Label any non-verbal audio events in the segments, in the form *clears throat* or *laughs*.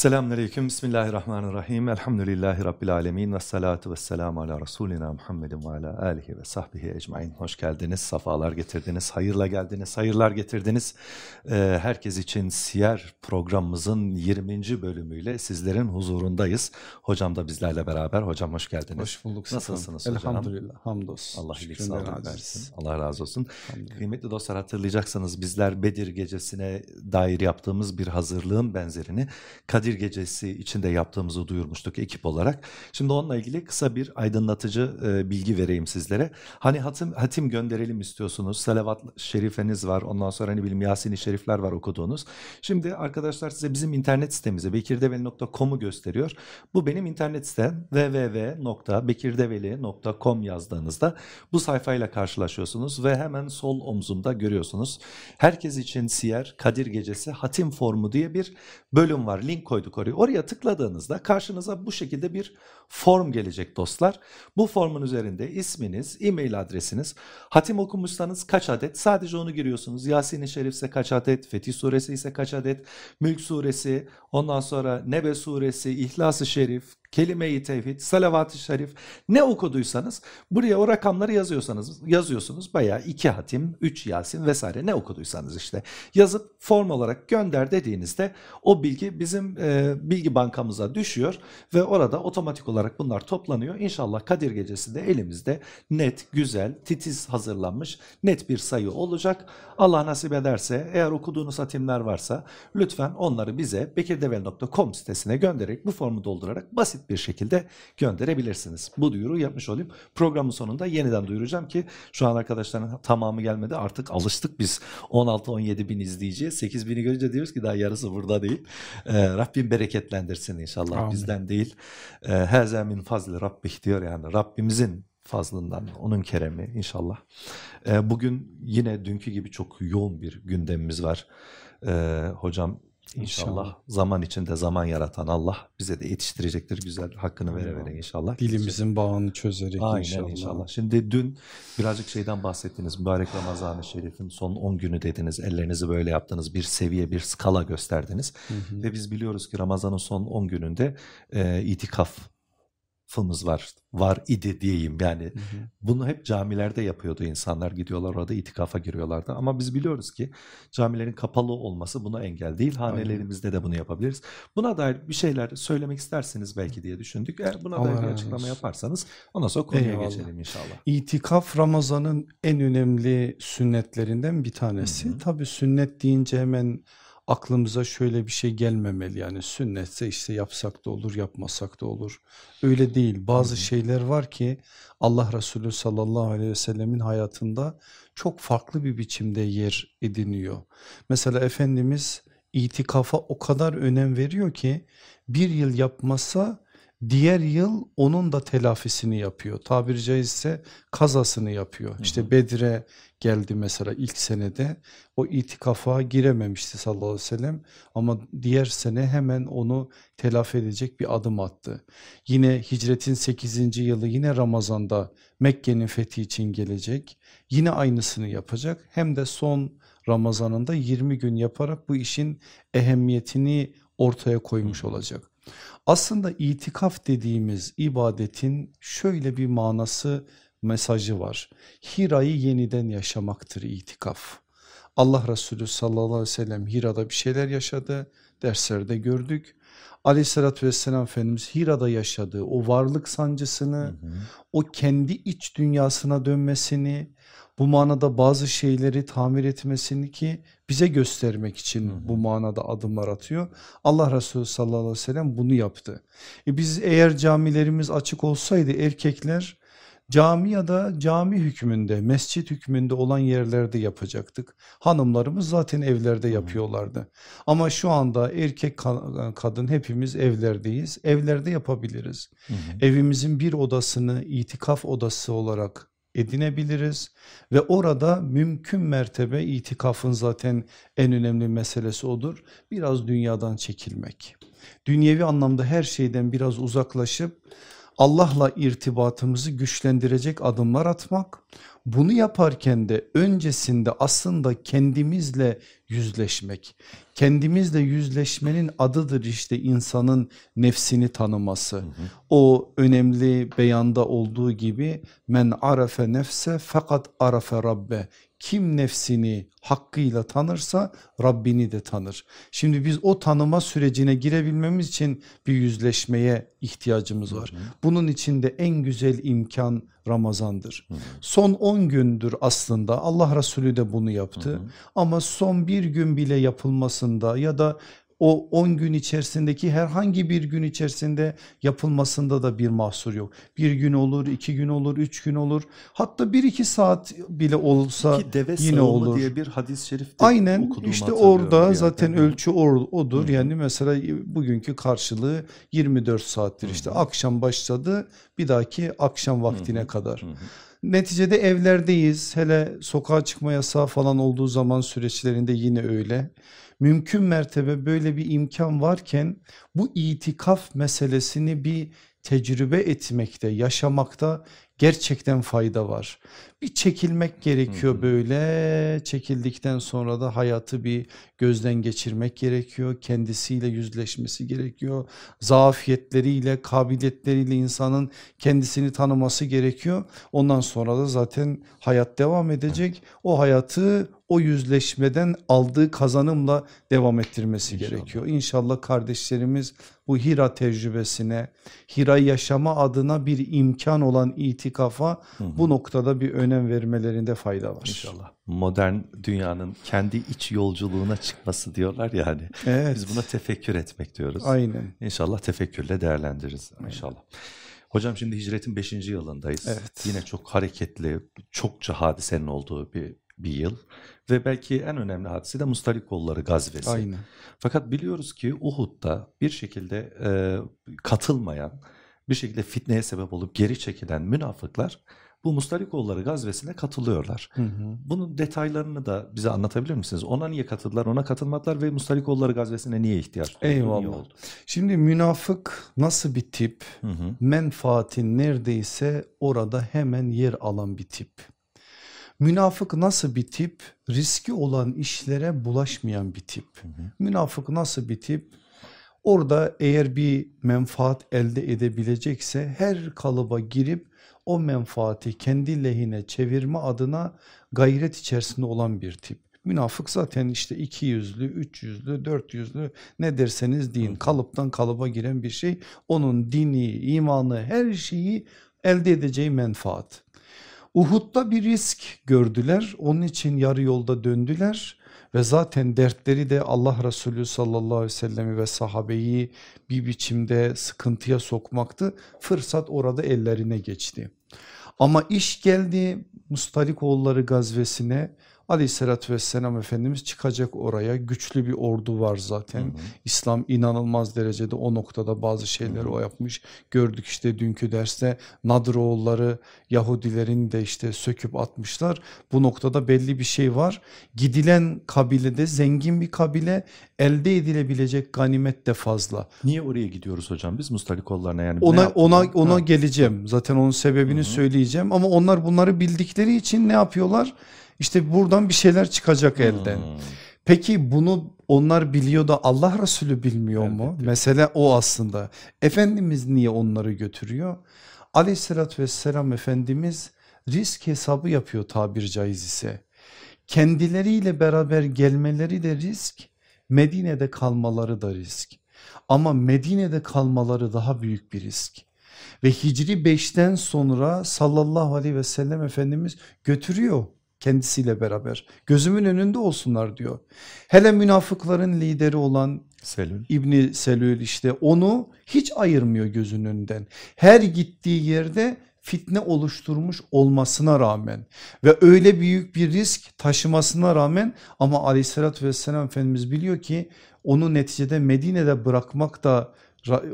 Selamünaleyküm, Bismillahirrahmanirrahim, Elhamdülillahi Rabbil Alemin ve salatu ve selamu ala Resulina Muhammedin ve ala alihi ve sahbihi ecmain. Hoş geldiniz, safalar getirdiniz, hayırla geldiniz, hayırlar getirdiniz. Ee, herkes için Siyer programımızın 20. bölümüyle sizlerin huzurundayız. Hocam da bizlerle beraber. Hocam hoş geldiniz. Hoş bulduk. Nasılsınız hocam? Elhamdülillah, hamdolsun. Allah iyilik sağlık versin. Allah razı olsun. Kıymetli dostlar hatırlayacaksınız bizler Bedir gecesine dair yaptığımız bir hazırlığın benzerini Kadir gecesi içinde yaptığımızı duyurmuştuk ekip olarak. Şimdi onunla ilgili kısa bir aydınlatıcı e, bilgi vereyim sizlere. Hani hatim, hatim gönderelim istiyorsunuz. Salavat şerifeniz var. Ondan sonra hani bileyim Yasin-i şerifler var okuduğunuz. Şimdi arkadaşlar size bizim internet sitemizi bekirdeveli.com'u gösteriyor. Bu benim internet sitem www.bekirdeveli.com yazdığınızda bu sayfayla karşılaşıyorsunuz ve hemen sol omzumda görüyorsunuz. Herkes için Siyer Kadir Gecesi Hatim Formu diye bir bölüm var. Link koyduk oraya. Oraya tıkladığınızda karşınıza bu şekilde bir form gelecek dostlar. Bu formun üzerinde isminiz, e-mail adresiniz, hatim okumuşsanız kaç adet sadece onu giriyorsunuz. Yasin-i Şerif ise kaç adet, Fetih Suresi ise kaç adet, Mülk Suresi, ondan sonra Nebe Suresi, İhlas-ı Şerif, Kelime-i Tevhid, Salavat-ı Şerif ne okuduysanız buraya o rakamları yazıyorsanız yazıyorsunuz. Bayağı iki hatim, üç Yasin vesaire ne okuduysanız işte yazıp form olarak gönder dediğinizde o bilgi bizim e, bilgi bankamıza düşüyor ve orada otomatik olarak bunlar toplanıyor. İnşallah Kadir Gecesi'nde elimizde net, güzel, titiz hazırlanmış net bir sayı olacak. Allah nasip ederse eğer okuduğunuz hatimler varsa lütfen onları bize bekirdevel.com sitesine göndererek bu formu doldurarak basit bir şekilde gönderebilirsiniz. Bu duyuru yapmış olayım. Programın sonunda yeniden duyuracağım ki şu an arkadaşların tamamı gelmedi. Artık alıştık biz 16-17 bin izleyiciye. 8 bini görünce diyoruz ki daha yarısı burada değil. Ee, Rabbim bereketlendirsin inşallah. Amin. Bizden değil. Ee, her zemin fazlı Rabbih diyor yani. Rabbimizin fazlından, onun keremi inşallah. Ee, bugün yine dünkü gibi çok yoğun bir gündemimiz var. Ee, hocam İnşallah İnşallah. zaman içinde zaman yaratan Allah bize de yetiştirecektir. Güzel hakkını vere vere inşallah. Dilimizin bağını çözerek Aynen inşallah. inşallah. Şimdi dün birazcık şeyden bahsettiniz. Mübarek Ramazan-ı Şerif'in son 10 günü dediniz. Ellerinizi böyle yaptınız. Bir seviye, bir skala gösterdiniz. Hı hı. Ve biz biliyoruz ki Ramazan'ın son 10 gününde e, itikafımız var. Var idi diyeyim yani. Hı hı. Bunu hep camilerde yapıyordu insanlar. Gidiyorlar orada itikafa giriyorlardı. Ama biz biliyoruz ki camilerin kapalı olması buna engel değil. Hanelerimizde de bunu yapabiliriz. Buna dair bir şeyler söylemek istersiniz belki diye düşündük. Eğer buna dair bir açıklama yaparsanız ondan sonra konuya Eyvallah. geçelim inşallah. İtikaf Ramazan'ın en önemli sünnetlerinden bir tanesi. Hı hı. Tabii sünnet deyince hemen aklımıza şöyle bir şey gelmemeli. Yani sünnetse işte yapsak da olur, yapmasak da olur. Öyle değil. Bazı şeyler var ki Allah Resulü sallallahu aleyhi ve sellemin hayatında çok farklı bir biçimde yer ediniyor. Mesela Efendimiz itikafa o kadar önem veriyor ki bir yıl yapmasa diğer yıl onun da telafisini yapıyor. Tabiri caizse kazasını yapıyor. İşte. Bedir'e geldi mesela ilk senede o itikafa girememişti sallallahu aleyhi ve sellem ama diğer sene hemen onu telafi edecek bir adım attı. Yine hicretin 8. yılı yine Ramazan'da Mekke'nin fethi için gelecek. Yine aynısını yapacak. Hem de son Ramazan'ında 20 gün yaparak bu işin ehemmiyetini ortaya koymuş olacak. Aslında itikaf dediğimiz ibadetin şöyle bir manası, mesajı var. Hira'yı yeniden yaşamaktır itikaf. Allah Resulü sallallahu aleyhi ve sellem Hira'da bir şeyler yaşadı, derslerde gördük. Aleyhissalatü vesselam Efendimiz Hira'da yaşadığı o varlık Hı sancısını, hı. o kendi iç dünyasına dönmesini, bu manada bazı şeyleri tamir etmesini ki bize göstermek Hı için hı. bu manada adımlar atıyor. Allah Resulü sallallahu aleyhi ve sellem bunu yaptı. E biz eğer camilerimiz açık olsaydı erkekler cami ya da cami hükmünde, mescit hükmünde olan yerlerde yapacaktık. Hanımlarımız zaten evlerde Hı hı. yapıyorlardı. Ama şu anda erkek ka- kadın hepimiz evlerdeyiz. Evlerde yapabiliriz. Hı hı. Evimizin bir odasını itikaf odası olarak edinebiliriz ve orada mümkün mertebe itikafın zaten en önemli meselesi odur. Biraz dünyadan çekilmek. Dünyevi anlamda her şeyden biraz uzaklaşıp Allah'la irtibatımızı güçlendirecek adımlar atmak. Bunu yaparken de öncesinde aslında kendimizle yüzleşmek. Kendimizle yüzleşmenin adıdır işte insanın nefsini tanıması. Hı hı. O önemli beyanda olduğu gibi men arafe nefse fakat arafe rabbe. Kim nefsini hakkıyla tanırsa Rabbini de tanır. Şimdi biz o tanıma sürecine girebilmemiz için bir yüzleşmeye ihtiyacımız var. Hı hı. Bunun için de en güzel imkan Ramazan'dır. Hı hı. Son 10 gündür aslında Allah Resulü de bunu yaptı. Hı hı. Ama son bir gün bile yapılmasında ya da o 10 gün içerisindeki herhangi bir gün içerisinde yapılmasında da bir mahsur yok. Bir gün olur, iki gün olur, üç gün olur. Hatta bir iki saat bile olsa deve yine olur. diye bir hadis-i şerif Aynen işte orada zaten yani. ölçü or, odur. Hı. Yani mesela bugünkü karşılığı 24 saattir. Hı. İşte akşam başladı bir dahaki akşam vaktine Hı. kadar. Hı. Neticede evlerdeyiz. Hele sokağa çıkma yasağı falan olduğu zaman süreçlerinde yine öyle mümkün mertebe böyle bir imkan varken bu itikaf meselesini bir tecrübe etmekte, yaşamakta gerçekten fayda var. Bir çekilmek gerekiyor böyle çekildikten sonra da hayatı bir gözden geçirmek gerekiyor. Kendisiyle yüzleşmesi gerekiyor. Zafiyetleriyle kabiliyetleriyle insanın kendisini tanıması gerekiyor. Ondan sonra da zaten hayat devam edecek. O hayatı o yüzleşmeden aldığı kazanımla devam ettirmesi İnşallah. gerekiyor. İnşallah kardeşlerimiz bu Hira tecrübesine, Hira yaşama adına bir imkan olan itikafa hı hı. bu noktada bir önem vermelerinde fayda var. İnşallah. Modern dünyanın kendi iç yolculuğuna çıkması diyorlar ya hani. Evet. Biz buna tefekkür etmek diyoruz. Aynen. İnşallah tefekkürle değerlendiririz Aynen. inşallah. Hocam şimdi hicretin 5. yılındayız. Evet. Yine çok hareketli, çokça hadisenin olduğu bir bir yıl ve belki en önemli hadise de Mustalikoğulları gazvesi. Aynen. Fakat biliyoruz ki Uhud'da bir şekilde e, katılmayan, bir şekilde fitneye sebep olup geri çekilen münafıklar bu Mustalikoğulları gazvesine katılıyorlar. Hı hı. Bunun detaylarını da bize anlatabilir misiniz? Ona niye katıldılar, ona katılmadılar ve Mustalikoğulları gazvesine niye ihtiyaç duydu? Eyvallah. Niye oldu? Şimdi münafık nasıl bir tip? Hı hı. Menfaatin neredeyse orada hemen yer alan bir tip. Münafık nasıl bir tip? Riski olan işlere bulaşmayan bir tip. Hı hı. Münafık nasıl bir tip? Orada eğer bir menfaat elde edebilecekse her kalıba girip o menfaati kendi lehine çevirme adına gayret içerisinde olan bir tip. Münafık zaten işte iki yüzlü, üç yüzlü, dört yüzlü ne derseniz deyin kalıptan kalıba giren bir şey. Onun dini, imanı her şeyi elde edeceği menfaat. Uhud'da bir risk gördüler onun için yarı yolda döndüler ve zaten dertleri de Allah Resulü sallallahu aleyhi ve sellemi ve sahabeyi bir biçimde sıkıntıya sokmaktı. Fırsat orada ellerine geçti. Ama iş geldi Mustalikoğulları gazvesine aleyhissalatü vesselam Efendimiz çıkacak oraya güçlü bir ordu var zaten. Hı hı. İslam inanılmaz derecede o noktada bazı şeyleri hı hı. o yapmış. Gördük işte dünkü derste Nadroğulları Yahudilerin de işte söküp atmışlar. Bu noktada belli bir şey var. Gidilen kabilede zengin bir kabile elde edilebilecek ganimet de fazla. Niye oraya gidiyoruz hocam biz Mustalikoğullarına yani? Ona ona ona ha. geleceğim. Zaten onun sebebini hı hı. söyleyeceğim ama onlar bunları bildikleri için ne yapıyorlar? İşte buradan bir şeyler çıkacak elden. Hmm. Peki bunu onlar biliyor da Allah Resulü bilmiyor Elbette. mu? Mesele o aslında. Efendimiz niye onları götürüyor? Aleyhissalatü vesselam Efendimiz risk hesabı yapıyor tabir caiz ise. Kendileriyle beraber gelmeleri de risk, Medine'de kalmaları da risk. Ama Medine'de kalmaları daha büyük bir risk. Ve Hicri 5'ten sonra sallallahu aleyhi ve sellem Efendimiz götürüyor kendisiyle beraber gözümün önünde olsunlar diyor. Hele münafıkların lideri olan Selül. İbni Selül işte onu hiç ayırmıyor gözünün önünden. Her gittiği yerde fitne oluşturmuş olmasına rağmen ve öyle büyük bir risk taşımasına rağmen ama aleyhissalatü vesselam Efendimiz biliyor ki onu neticede Medine'de bırakmak da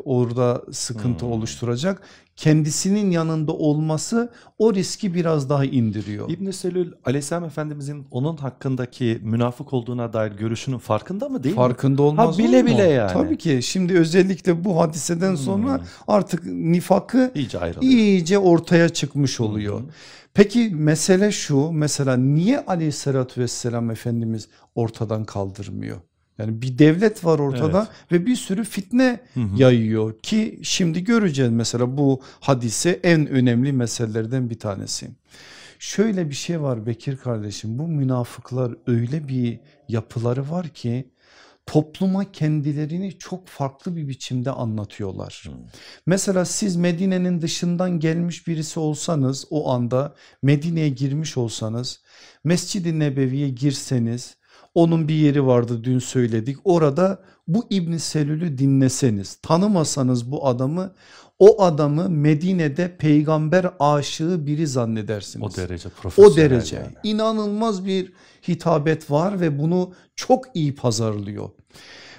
orada sıkıntı hmm. oluşturacak. Kendisinin yanında olması o riski biraz daha indiriyor. İbn Selül Aleyhisselam Efendimizin onun hakkındaki münafık olduğuna dair görüşünün farkında mı değil farkında mi? olmaz ha, bile bile yani. Tabii ki şimdi özellikle bu hadiseden hmm. sonra artık nifakı iyice, iyice ortaya çıkmış oluyor. Hmm. Peki mesele şu mesela niye aleyhissalatü vesselam Efendimiz ortadan kaldırmıyor? Yani bir devlet var ortada evet. ve bir sürü fitne hı hı. yayıyor ki şimdi göreceğiz mesela bu hadise en önemli meselelerden bir tanesi. Şöyle bir şey var Bekir kardeşim bu münafıklar öyle bir yapıları var ki topluma kendilerini çok farklı bir biçimde anlatıyorlar. Hmm. Mesela siz Medine'nin dışından gelmiş birisi olsanız o anda Medine'ye girmiş olsanız Mescid-i Nebevi'ye girseniz onun bir yeri vardı dün söyledik orada bu İbn Selül'ü dinleseniz tanımasanız bu adamı o adamı Medine'de peygamber aşığı biri zannedersiniz. O derece profesyonel. O derece yani. inanılmaz bir hitabet var ve bunu çok iyi pazarlıyor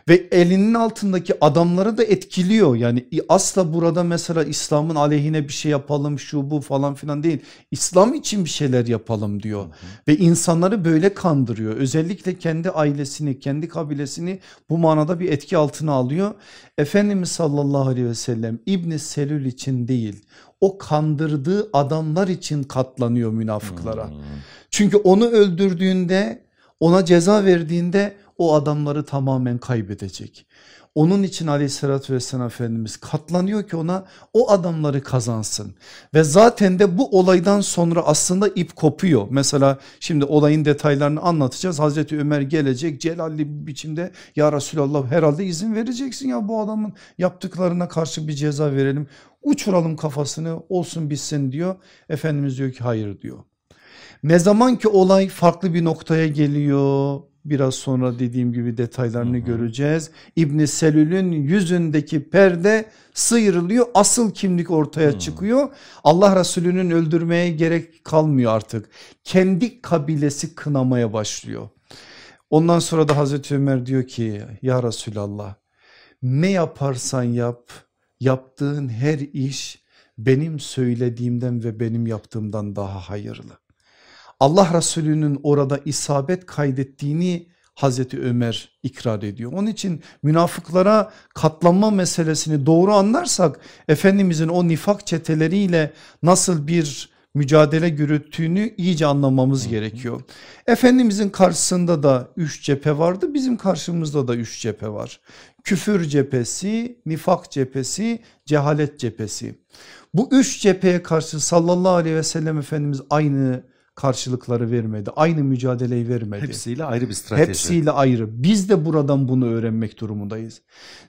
ve elinin altındaki adamları da etkiliyor. Yani asla burada mesela İslam'ın aleyhine bir şey yapalım şu bu falan filan değil. İslam için bir şeyler yapalım diyor. Hı hı. Ve insanları böyle kandırıyor. Özellikle kendi ailesini kendi kabilesini bu manada bir etki altına alıyor. Efendimiz sallallahu aleyhi ve sellem İbni Selül için değil o kandırdığı adamlar için katlanıyor münafıklara. Hmm. Çünkü onu öldürdüğünde ona ceza verdiğinde o adamları tamamen kaybedecek. Onun için aleyhissalatü vesselam Efendimiz katlanıyor ki ona o adamları kazansın. Ve zaten de bu olaydan sonra aslında ip kopuyor. Mesela şimdi olayın detaylarını anlatacağız. Hazreti Ömer gelecek celalli bir biçimde ya Resulallah herhalde izin vereceksin ya bu adamın yaptıklarına karşı bir ceza verelim. Uçuralım kafasını olsun bitsin diyor. Efendimiz diyor ki hayır diyor. Ne zaman ki olay farklı bir noktaya geliyor biraz sonra dediğim gibi detaylarını hı hı. göreceğiz. İbn Selül'ün yüzündeki perde sıyrılıyor asıl kimlik ortaya hı. çıkıyor. Allah Resulü'nün öldürmeye gerek kalmıyor artık kendi kabilesi kınamaya başlıyor. Ondan sonra da Hazreti Ömer diyor ki ya Resulallah ne yaparsan yap yaptığın her iş benim söylediğimden ve benim yaptığımdan daha hayırlı. Allah Resulü'nün orada isabet kaydettiğini Hazreti Ömer ikrar ediyor. Onun için münafıklara katlanma meselesini doğru anlarsak Efendimizin o nifak çeteleriyle nasıl bir mücadele yürüttüğünü iyice anlamamız gerekiyor. Efendimizin karşısında da üç cephe vardı bizim karşımızda da üç cephe var. Küfür cephesi, nifak cephesi, cehalet cephesi. Bu üç cepheye karşı sallallahu aleyhi ve sellem Efendimiz aynı karşılıkları vermedi. Aynı mücadeleyi vermedi. Hepsiyle ayrı bir strateji. Hepsiyle ayrı. Biz de buradan bunu öğrenmek durumundayız.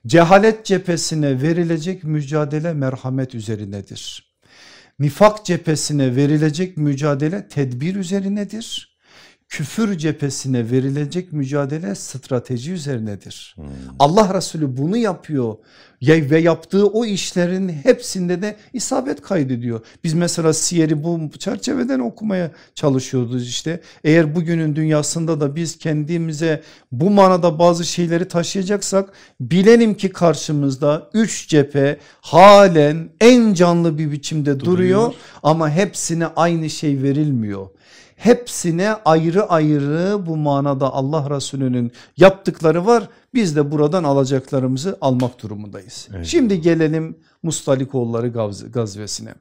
Cehalet cephesine verilecek mücadele merhamet üzerinedir. Nifak cephesine verilecek mücadele tedbir üzerinedir küfür cephesine verilecek mücadele strateji üzerinedir. Hmm. Allah Resulü bunu yapıyor ve yaptığı o işlerin hepsinde de isabet kaydediyor. Biz mesela Siyer'i bu çerçeveden okumaya çalışıyoruz işte. Eğer bugünün dünyasında da biz kendimize bu manada bazı şeyleri taşıyacaksak bilelim ki karşımızda üç cephe halen en canlı bir biçimde duruyor, duruyor ama hepsine aynı şey verilmiyor hepsine ayrı ayrı bu manada Allah Resulü'nün yaptıkları var. Biz de buradan alacaklarımızı almak durumundayız. Evet. Şimdi gelelim Mustalikoğulları gaz, gazvesine.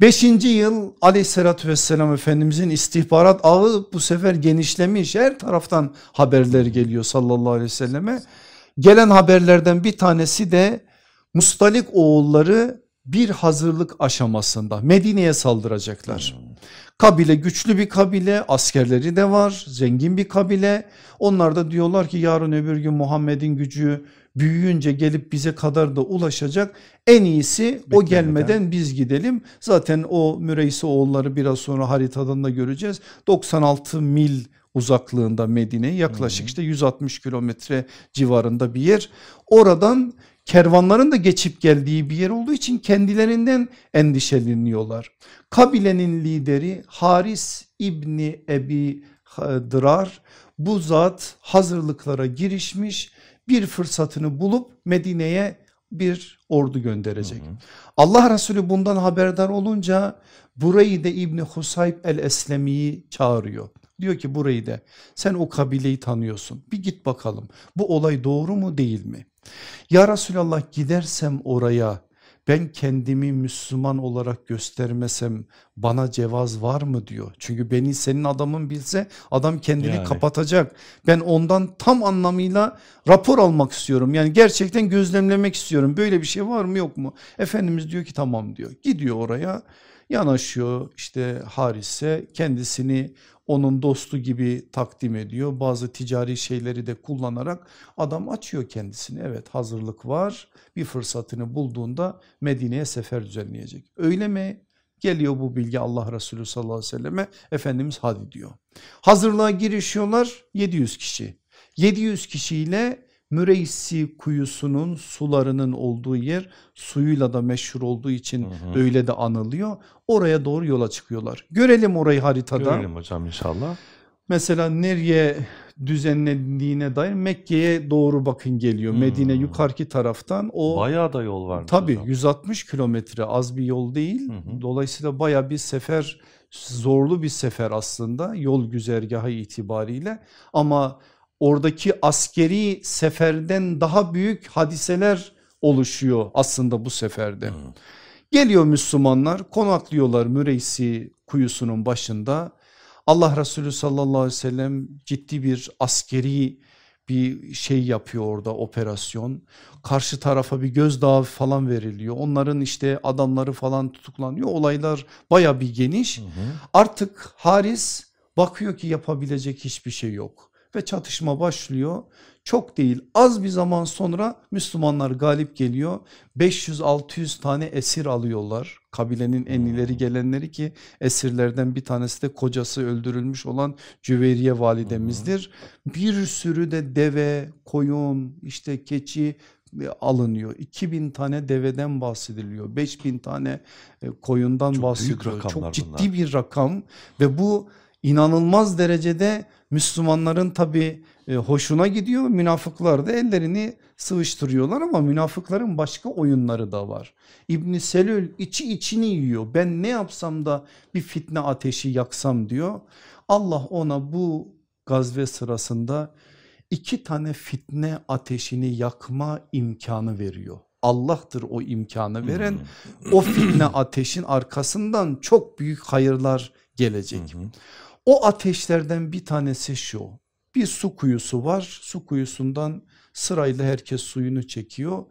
Beşinci yıl aleyhissalatü vesselam Efendimizin istihbarat ağı bu sefer genişlemiş her taraftan haberler geliyor sallallahu aleyhi ve selleme. Gelen haberlerden bir tanesi de Mustalik oğulları bir hazırlık aşamasında Medine'ye saldıracaklar. Kabile güçlü bir kabile askerleri de var zengin bir kabile. Onlar da diyorlar ki yarın öbür gün Muhammed'in gücü büyüyünce gelip bize kadar da ulaşacak. En iyisi Beklemeden. o gelmeden biz gidelim. Zaten o Müreysi oğulları biraz sonra haritadan da göreceğiz. 96 mil uzaklığında Medine yaklaşık işte 160 kilometre civarında bir yer. Oradan kervanların da geçip geldiği bir yer olduğu için kendilerinden endişeleniyorlar. Kabilenin lideri Haris İbni Ebi Dırar bu zat hazırlıklara girişmiş bir fırsatını bulup Medine'ye bir ordu gönderecek. Hı hı. Allah Resulü bundan haberdar olunca burayı da İbni Husayb el-Eslemi'yi çağırıyor. Diyor ki burayı da sen o kabileyi tanıyorsun bir git bakalım bu olay doğru mu değil mi? Ya Resulallah gidersem oraya ben kendimi Müslüman olarak göstermesem bana cevaz var mı diyor. Çünkü beni senin adamın bilse adam kendini yani. kapatacak. Ben ondan tam anlamıyla rapor almak istiyorum. Yani gerçekten gözlemlemek istiyorum. Böyle bir şey var mı yok mu? Efendimiz diyor ki tamam diyor. Gidiyor oraya yanaşıyor işte Haris'e kendisini onun dostu gibi takdim ediyor. Bazı ticari şeyleri de kullanarak adam açıyor kendisini. Evet hazırlık var bir fırsatını bulduğunda Medine'ye sefer düzenleyecek. Öyle mi? Geliyor bu bilgi Allah Resulü sallallahu aleyhi ve selleme Efendimiz hadi diyor. Hazırlığa girişiyorlar 700 kişi. 700 kişiyle Müreysi kuyusunun sularının olduğu yer suyuyla da meşhur olduğu için hı hı. öyle de anılıyor. Oraya doğru yola çıkıyorlar. Görelim orayı haritada. Görelim hocam inşallah. Mesela nereye düzenlendiğine dair Mekke'ye doğru bakın geliyor. Hmm. Medine yukarıki taraftan o bayağı da yol var. Tabii hocam. 160 kilometre az bir yol değil. Hmm. Dolayısıyla bayağı bir sefer zorlu bir sefer aslında yol güzergahı itibariyle ama oradaki askeri seferden daha büyük hadiseler oluşuyor aslında bu seferde. Hmm. Geliyor Müslümanlar konaklıyorlar Müreysi kuyusunun başında. Allah Resulü sallallahu aleyhi ve sellem ciddi bir askeri bir şey yapıyor orada operasyon. Karşı tarafa bir gözdağı falan veriliyor. Onların işte adamları falan tutuklanıyor. Olaylar baya bir geniş. Hı hı. Artık Haris bakıyor ki yapabilecek hiçbir şey yok ve çatışma başlıyor. Çok değil az bir zaman sonra Müslümanlar galip geliyor. 500-600 tane esir alıyorlar. Kabilenin en ileri gelenleri ki esirlerden bir tanesi de kocası öldürülmüş olan Cüveyriye validemizdir. Bir sürü de deve, koyun, işte keçi e, alınıyor. 2000 tane deveden bahsediliyor. 5000 tane e, koyundan Çok bahsediliyor. Çok ciddi bunlar. bir rakam ve bu inanılmaz derecede Müslümanların tabi e, hoşuna gidiyor. Münafıklar da ellerini sıvıştırıyorlar ama münafıkların başka oyunları da var. İbn Selül içi içini yiyor. Ben ne yapsam da bir fitne ateşi yaksam diyor. Allah ona bu gazve sırasında iki tane fitne ateşini yakma imkanı veriyor. Allah'tır o imkanı veren. O fitne *clears throat* ateşin arkasından çok büyük hayırlar gelecek. O ateşlerden bir tanesi şu. Bir su kuyusu var. Su kuyusundan sırayla herkes suyunu çekiyor.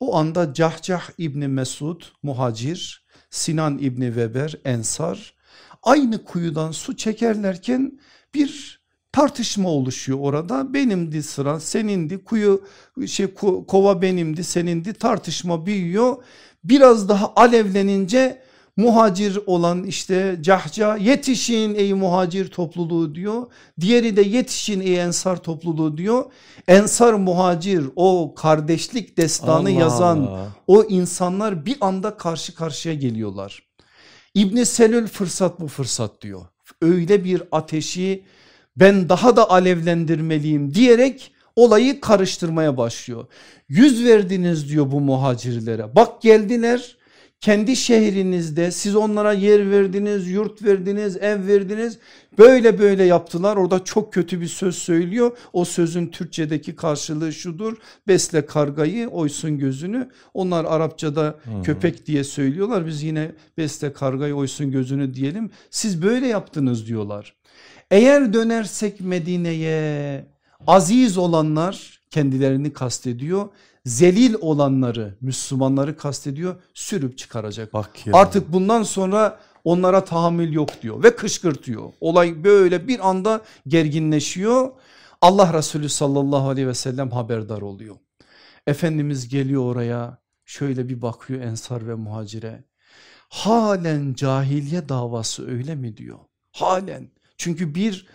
O anda Cahcah İbni Mesud muhacir Sinan İbni Weber ensar aynı kuyudan su çekerlerken bir tartışma oluşuyor orada. Benimdi sıra senindi. Kuyu şey kova benimdi senindi. Tartışma büyüyor. Biraz daha alevlenince muhacir olan işte cahca yetişin ey muhacir topluluğu diyor. Diğeri de yetişin ey ensar topluluğu diyor. Ensar muhacir o kardeşlik destanı Allah yazan o insanlar bir anda karşı karşıya geliyorlar. İbni Selül fırsat bu fırsat diyor. Öyle bir ateşi ben daha da alevlendirmeliyim diyerek olayı karıştırmaya başlıyor. Yüz verdiniz diyor bu muhacirlere. Bak geldiler kendi şehrinizde siz onlara yer verdiniz, yurt verdiniz, ev verdiniz. Böyle böyle yaptılar. Orada çok kötü bir söz söylüyor. O sözün Türkçedeki karşılığı şudur. Besle kargayı, oysun gözünü. Onlar Arapçada hmm. köpek diye söylüyorlar. Biz yine besle kargayı, oysun gözünü diyelim. Siz böyle yaptınız diyorlar. Eğer dönersek Medine'ye aziz olanlar kendilerini kastediyor zelil olanları Müslümanları kastediyor sürüp çıkaracak. Bak ya. Artık bundan sonra onlara tahammül yok diyor ve kışkırtıyor. Olay böyle bir anda gerginleşiyor. Allah Resulü sallallahu aleyhi ve sellem haberdar oluyor. Efendimiz geliyor oraya şöyle bir bakıyor ensar ve muhacire. Halen cahiliye davası öyle mi diyor. Halen çünkü bir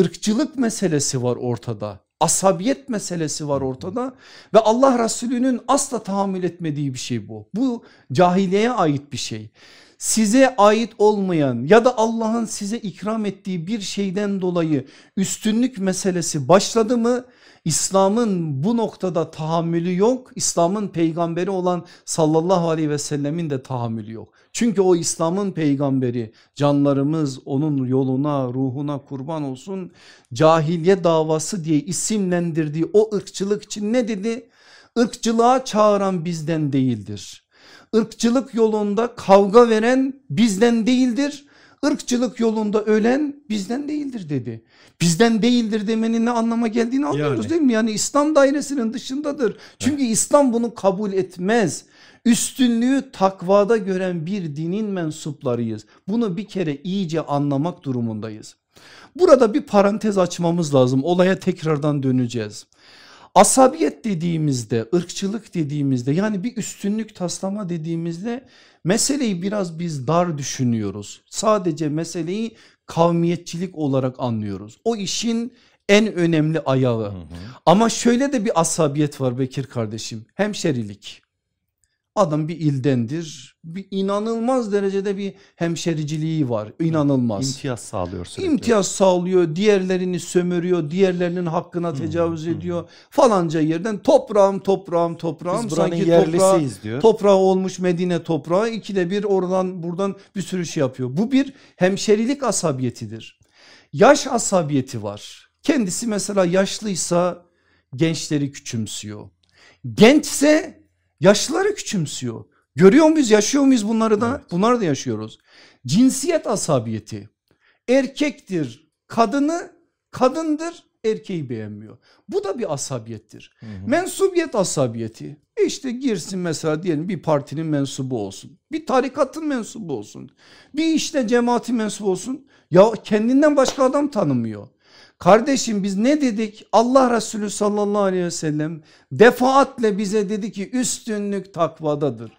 ırkçılık meselesi var ortada asabiyet meselesi var ortada ve Allah Resulü'nün asla tahammül etmediği bir şey bu. Bu cahiliyeye ait bir şey. Size ait olmayan ya da Allah'ın size ikram ettiği bir şeyden dolayı üstünlük meselesi başladı mı İslam'ın bu noktada tahammülü yok. İslam'ın peygamberi olan sallallahu aleyhi ve sellemin de tahammülü yok. Çünkü o İslam'ın peygamberi canlarımız onun yoluna ruhuna kurban olsun cahiliye davası diye isimlendirdiği o ırkçılık için ne dedi? Irkçılığa çağıran bizden değildir. Irkçılık yolunda kavga veren bizden değildir. Irkçılık yolunda ölen bizden değildir dedi. Bizden değildir demenin ne anlama geldiğini anlıyoruz yani. değil mi? Yani İslam dairesinin dışındadır. Çünkü evet. İslam bunu kabul etmez. Üstünlüğü takvada gören bir dinin mensuplarıyız. Bunu bir kere iyice anlamak durumundayız. Burada bir parantez açmamız lazım. Olaya tekrardan döneceğiz. Asabiyet dediğimizde, ırkçılık dediğimizde yani bir üstünlük taslama dediğimizde meseleyi biraz biz dar düşünüyoruz. Sadece meseleyi kavmiyetçilik olarak anlıyoruz. O işin en önemli ayağı. Hı hı. Ama şöyle de bir asabiyet var Bekir kardeşim. Hemşerilik. Adam bir ildendir. Bir inanılmaz derecede bir hemşericiliği var. İnanılmaz. İmtiyaz sağlıyor sürekli. İmtiyaz sağlıyor. Diğerlerini sömürüyor. Diğerlerinin hakkına tecavüz hmm, ediyor. Hmm. Falanca yerden toprağım toprağım toprağım. Biz Sanki toprağı, diyor. Toprağı olmuş Medine toprağı. İkide bir oradan buradan bir sürü şey yapıyor. Bu bir hemşerilik asabiyetidir. Yaş asabiyeti var. Kendisi mesela yaşlıysa gençleri küçümsüyor. Gençse Yaşlıları küçümsüyor. Görüyor muyuz yaşıyor muyuz bunları da? Evet. Bunları da yaşıyoruz. Cinsiyet asabiyeti. Erkektir kadını kadındır erkeği beğenmiyor. Bu da bir asabiyettir. Hı hı. Mensubiyet asabiyeti. E işte girsin mesela diyelim bir partinin mensubu olsun. Bir tarikatın mensubu olsun. Bir işte cemaati mensubu olsun. Ya kendinden başka adam tanımıyor. Kardeşim biz ne dedik? Allah Resulü sallallahu aleyhi ve sellem defaatle bize dedi ki üstünlük takvadadır.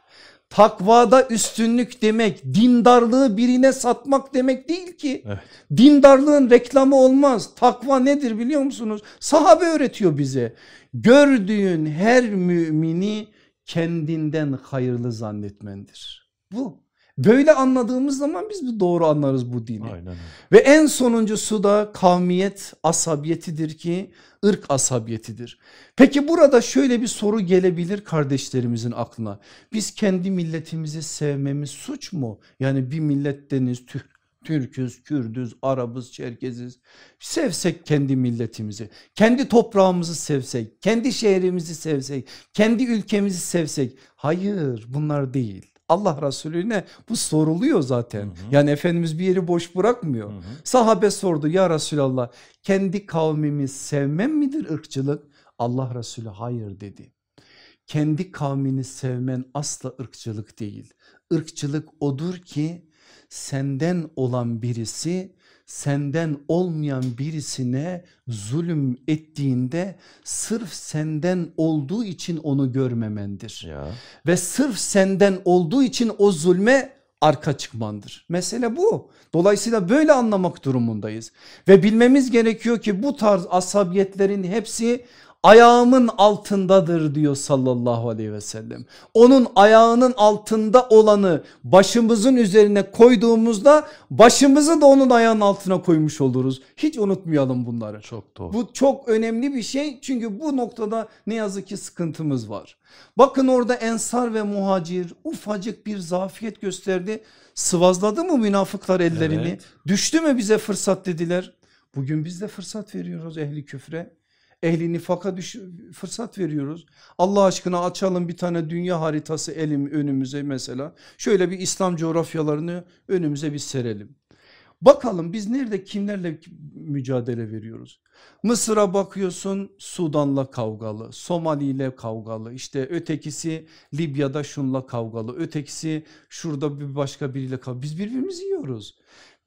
Takvada üstünlük demek dindarlığı birine satmak demek değil ki. Evet. Dindarlığın reklamı olmaz. Takva nedir biliyor musunuz? Sahabe öğretiyor bize. Gördüğün her mümini kendinden hayırlı zannetmendir. Bu. Böyle anladığımız zaman biz bir doğru anlarız bu dini. Aynen. Ve en sonuncusu da kavmiyet asabiyetidir ki ırk asabiyetidir. Peki burada şöyle bir soru gelebilir kardeşlerimizin aklına. Biz kendi milletimizi sevmemiz suç mu? Yani bir milletteniz Türk Türküz, Kürdüz, Arabız, Çerkeziz. Sevsek kendi milletimizi, kendi toprağımızı sevsek, kendi şehrimizi sevsek, kendi ülkemizi sevsek. Hayır bunlar değil. Allah Resulüne bu soruluyor zaten. Hı hı. Yani Efendimiz bir yeri boş bırakmıyor. Hı hı. Sahabe sordu ya Resulallah kendi kavmimi sevmem midir ırkçılık? Allah Resulü hayır dedi. Kendi kavmini sevmen asla ırkçılık değil. Irkçılık odur ki senden olan birisi senden olmayan birisine zulüm ettiğinde sırf senden olduğu için onu görmemendir. Ya. Ve sırf senden olduğu için o zulme arka çıkmandır. Mesele bu. Dolayısıyla böyle anlamak durumundayız. Ve bilmemiz gerekiyor ki bu tarz asabiyetlerin hepsi ayağımın altındadır diyor sallallahu aleyhi ve sellem. Onun ayağının altında olanı başımızın üzerine koyduğumuzda başımızı da onun ayağının altına koymuş oluruz. Hiç unutmayalım bunları. Çok doğru. Bu çok önemli bir şey çünkü bu noktada ne yazık ki sıkıntımız var. Bakın orada ensar ve muhacir ufacık bir zafiyet gösterdi. Sıvazladı mı münafıklar ellerini? Evet. Düştü mü bize fırsat dediler. Bugün biz de fırsat veriyoruz ehli küfre ehli nifaka düş fırsat veriyoruz. Allah aşkına açalım bir tane dünya haritası elim önümüze mesela. Şöyle bir İslam coğrafyalarını önümüze bir serelim. Bakalım biz nerede kimlerle mücadele veriyoruz? Mısır'a bakıyorsun Sudan'la kavgalı, Somali ile kavgalı, işte ötekisi Libya'da şunla kavgalı, ötekisi şurada bir başka biriyle kavgalı. Biz birbirimizi yiyoruz.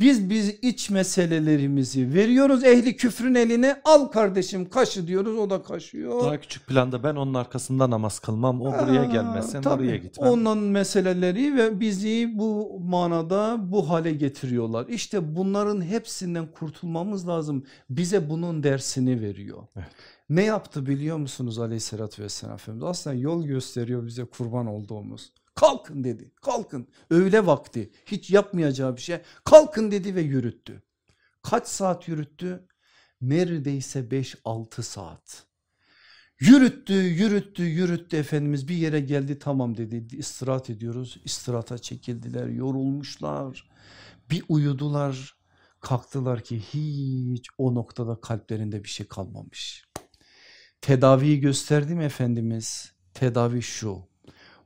Biz biz iç meselelerimizi veriyoruz ehli küfrün eline al kardeşim kaşı diyoruz o da kaşıyor. Daha küçük planda ben onun arkasında namaz kılmam o buraya gelmezsen tabii, oraya gitmem. Onun meseleleri ve bizi bu manada bu hale getiriyorlar. İşte bunların hepsinden kurtulmamız lazım. Bize bunun dersini veriyor. Evet. Ne yaptı biliyor musunuz aleyhissalatü vesselam Efendimiz? Aslında yol gösteriyor bize kurban olduğumuz. Kalkın dedi kalkın öğle vakti hiç yapmayacağı bir şey kalkın dedi ve yürüttü. Kaç saat yürüttü? Neredeyse 5-6 saat. Yürüttü yürüttü yürüttü Efendimiz bir yere geldi tamam dedi istirahat ediyoruz. İstirahata çekildiler yorulmuşlar bir uyudular kalktılar ki hiç o noktada kalplerinde bir şey kalmamış. Tedaviyi gösterdi mi Efendimiz? Tedavi şu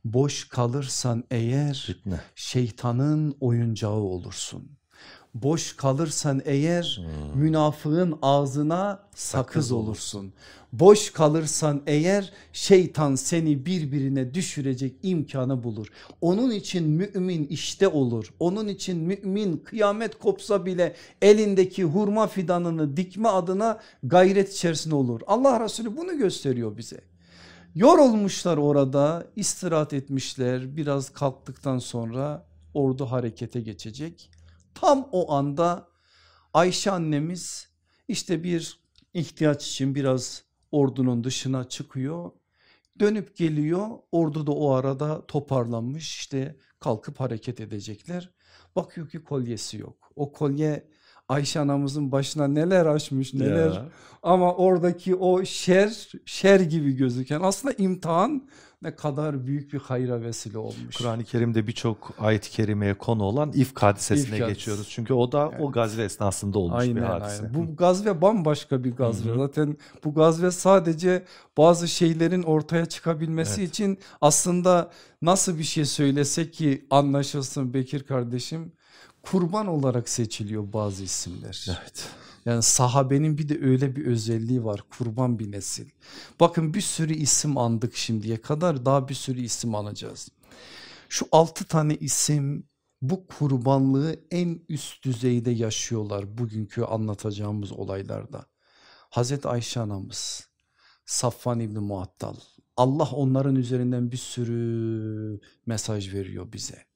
boş kalırsan eğer Fitne. şeytanın oyuncağı olursun. Boş kalırsan eğer Hmm. münafığın ağzına sakız Sakız olursun. Boş kalırsan eğer şeytan seni birbirine düşürecek imkanı bulur. Onun için mümin işte olur. Onun için mümin kıyamet kopsa bile elindeki hurma fidanını dikme adına gayret içerisinde olur. Allah Resulü bunu gösteriyor bize. Yorulmuşlar orada istirahat etmişler biraz kalktıktan sonra ordu harekete geçecek. Tam o anda Ayşe annemiz işte bir ihtiyaç için biraz ordunun dışına çıkıyor. Dönüp geliyor ordu da o arada toparlanmış işte kalkıp hareket edecekler. Bakıyor ki kolyesi yok. O kolye Ayşe anamızın başına neler açmış neler Ya. ama oradaki o şer şer gibi gözüken aslında imtihan ne kadar büyük bir hayra vesile olmuş. Kur'an-ı Kerim'de birçok ayet-i kerimeye konu olan ifk hadisesine İfk geçiyoruz. Çünkü o da o gazve esnasında olmuş bir Aynen hadise. aynen. Bu gazve bambaşka bir gazve. Hı hı. Zaten bu gazve sadece bazı şeylerin ortaya çıkabilmesi Evet. için aslında nasıl bir şey söylesek ki anlaşılsın Bekir kardeşim kurban olarak seçiliyor bazı isimler. Evet. Yani sahabenin bir de öyle bir özelliği var kurban bir nesil. Bakın bir sürü isim andık şimdiye kadar daha bir sürü isim anacağız. Şu altı tane isim bu kurbanlığı en üst düzeyde yaşıyorlar bugünkü anlatacağımız olaylarda. Hazreti Ayşe anamız, Safvan İbni Muattal Allah onların üzerinden bir sürü mesaj veriyor bize.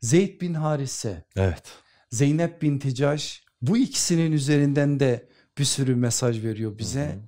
Zeyd bin Harise, Evet. Zeynep bin Ticaş bu ikisinin üzerinden de bir sürü mesaj veriyor bize. Hı hı.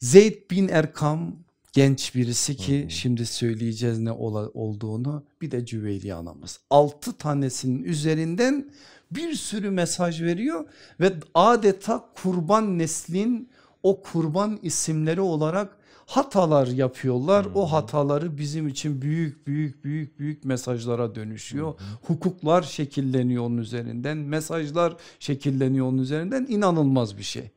Zeyd bin Erkam genç birisi ki Hı hı. şimdi söyleyeceğiz ne ola- olduğunu bir de Cüveyli anamız. Altı tanesinin üzerinden bir sürü mesaj veriyor ve adeta kurban neslin o kurban isimleri olarak hatalar yapıyorlar. Hı. O hataları bizim için büyük büyük büyük büyük mesajlara dönüşüyor. Hukuklar şekilleniyor onun üzerinden, mesajlar şekilleniyor onun üzerinden inanılmaz bir şey.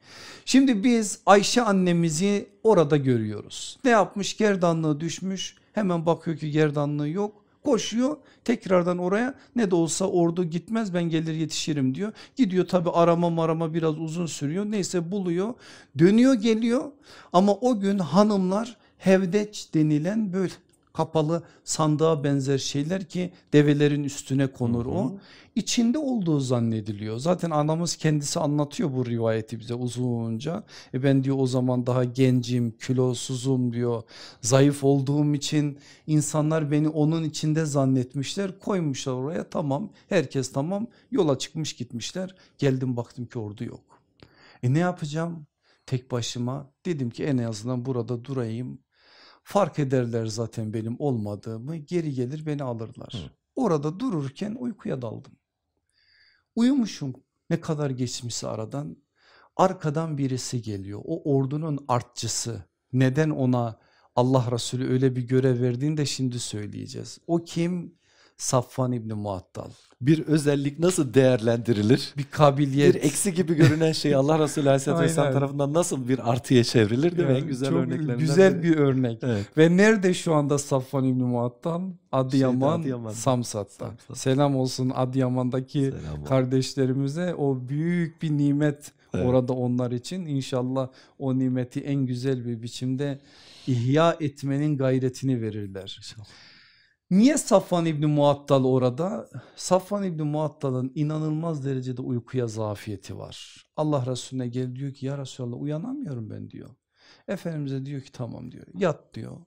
Şimdi biz Ayşe annemizi orada görüyoruz. Ne yapmış? Gerdanlığı düşmüş. Hemen bakıyor ki gerdanlığı yok. Koşuyor tekrardan oraya. Ne de olsa ordu gitmez ben gelir yetişirim diyor. Gidiyor tabi arama marama biraz uzun sürüyor. Neyse buluyor dönüyor geliyor. Ama o gün hanımlar hevdeç denilen böyle kapalı sandığa benzer şeyler ki develerin üstüne konur o. İçinde olduğu zannediliyor. Zaten anamız kendisi anlatıyor bu rivayeti bize uzunca. E ben diyor o zaman daha gencim, kilosuzum diyor. Zayıf olduğum için insanlar beni onun içinde zannetmişler. Koymuşlar oraya tamam herkes tamam yola çıkmış gitmişler. Geldim baktım ki ordu yok. E ne yapacağım? Tek başıma dedim ki en azından burada durayım. Fark ederler zaten benim olmadığımı geri gelir beni alırlar. Hı. Orada dururken uykuya daldım. Uyumuşum ne kadar geçmişse aradan arkadan birisi geliyor. O ordunun artçısı neden ona Allah Resulü öyle bir görev verdiğini de şimdi söyleyeceğiz. O kim? Safvan İbni Muattal. Bir özellik nasıl değerlendirilir? Bir kabiliyet. Bir eksi gibi görünen şey Allah Resulü Aleyhisselatü Vesselam tarafından nasıl bir artıya çevrilir değil mi? En Yani güzel çok örneklerinden Güzel biri. bir örnek. Evet. Ve nerede şu anda Safvan İbni Muattal? Adıyaman, Adıyaman'da. Samsat'ta. Samsat. Selam olsun Adıyaman'daki Selam kardeşlerimize o büyük bir nimet Evet. orada onlar için. İnşallah o nimeti en güzel bir biçimde ihya etmenin gayretini verirler. İnşallah. Niye Safvan İbni Muattal orada? Safvan İbni Muattal'ın inanılmaz derecede uykuya zafiyeti var. Allah Resulüne gel diyor ki ya Resulallah uyanamıyorum ben diyor. Efendimiz'e diyor ki tamam diyor yat diyor.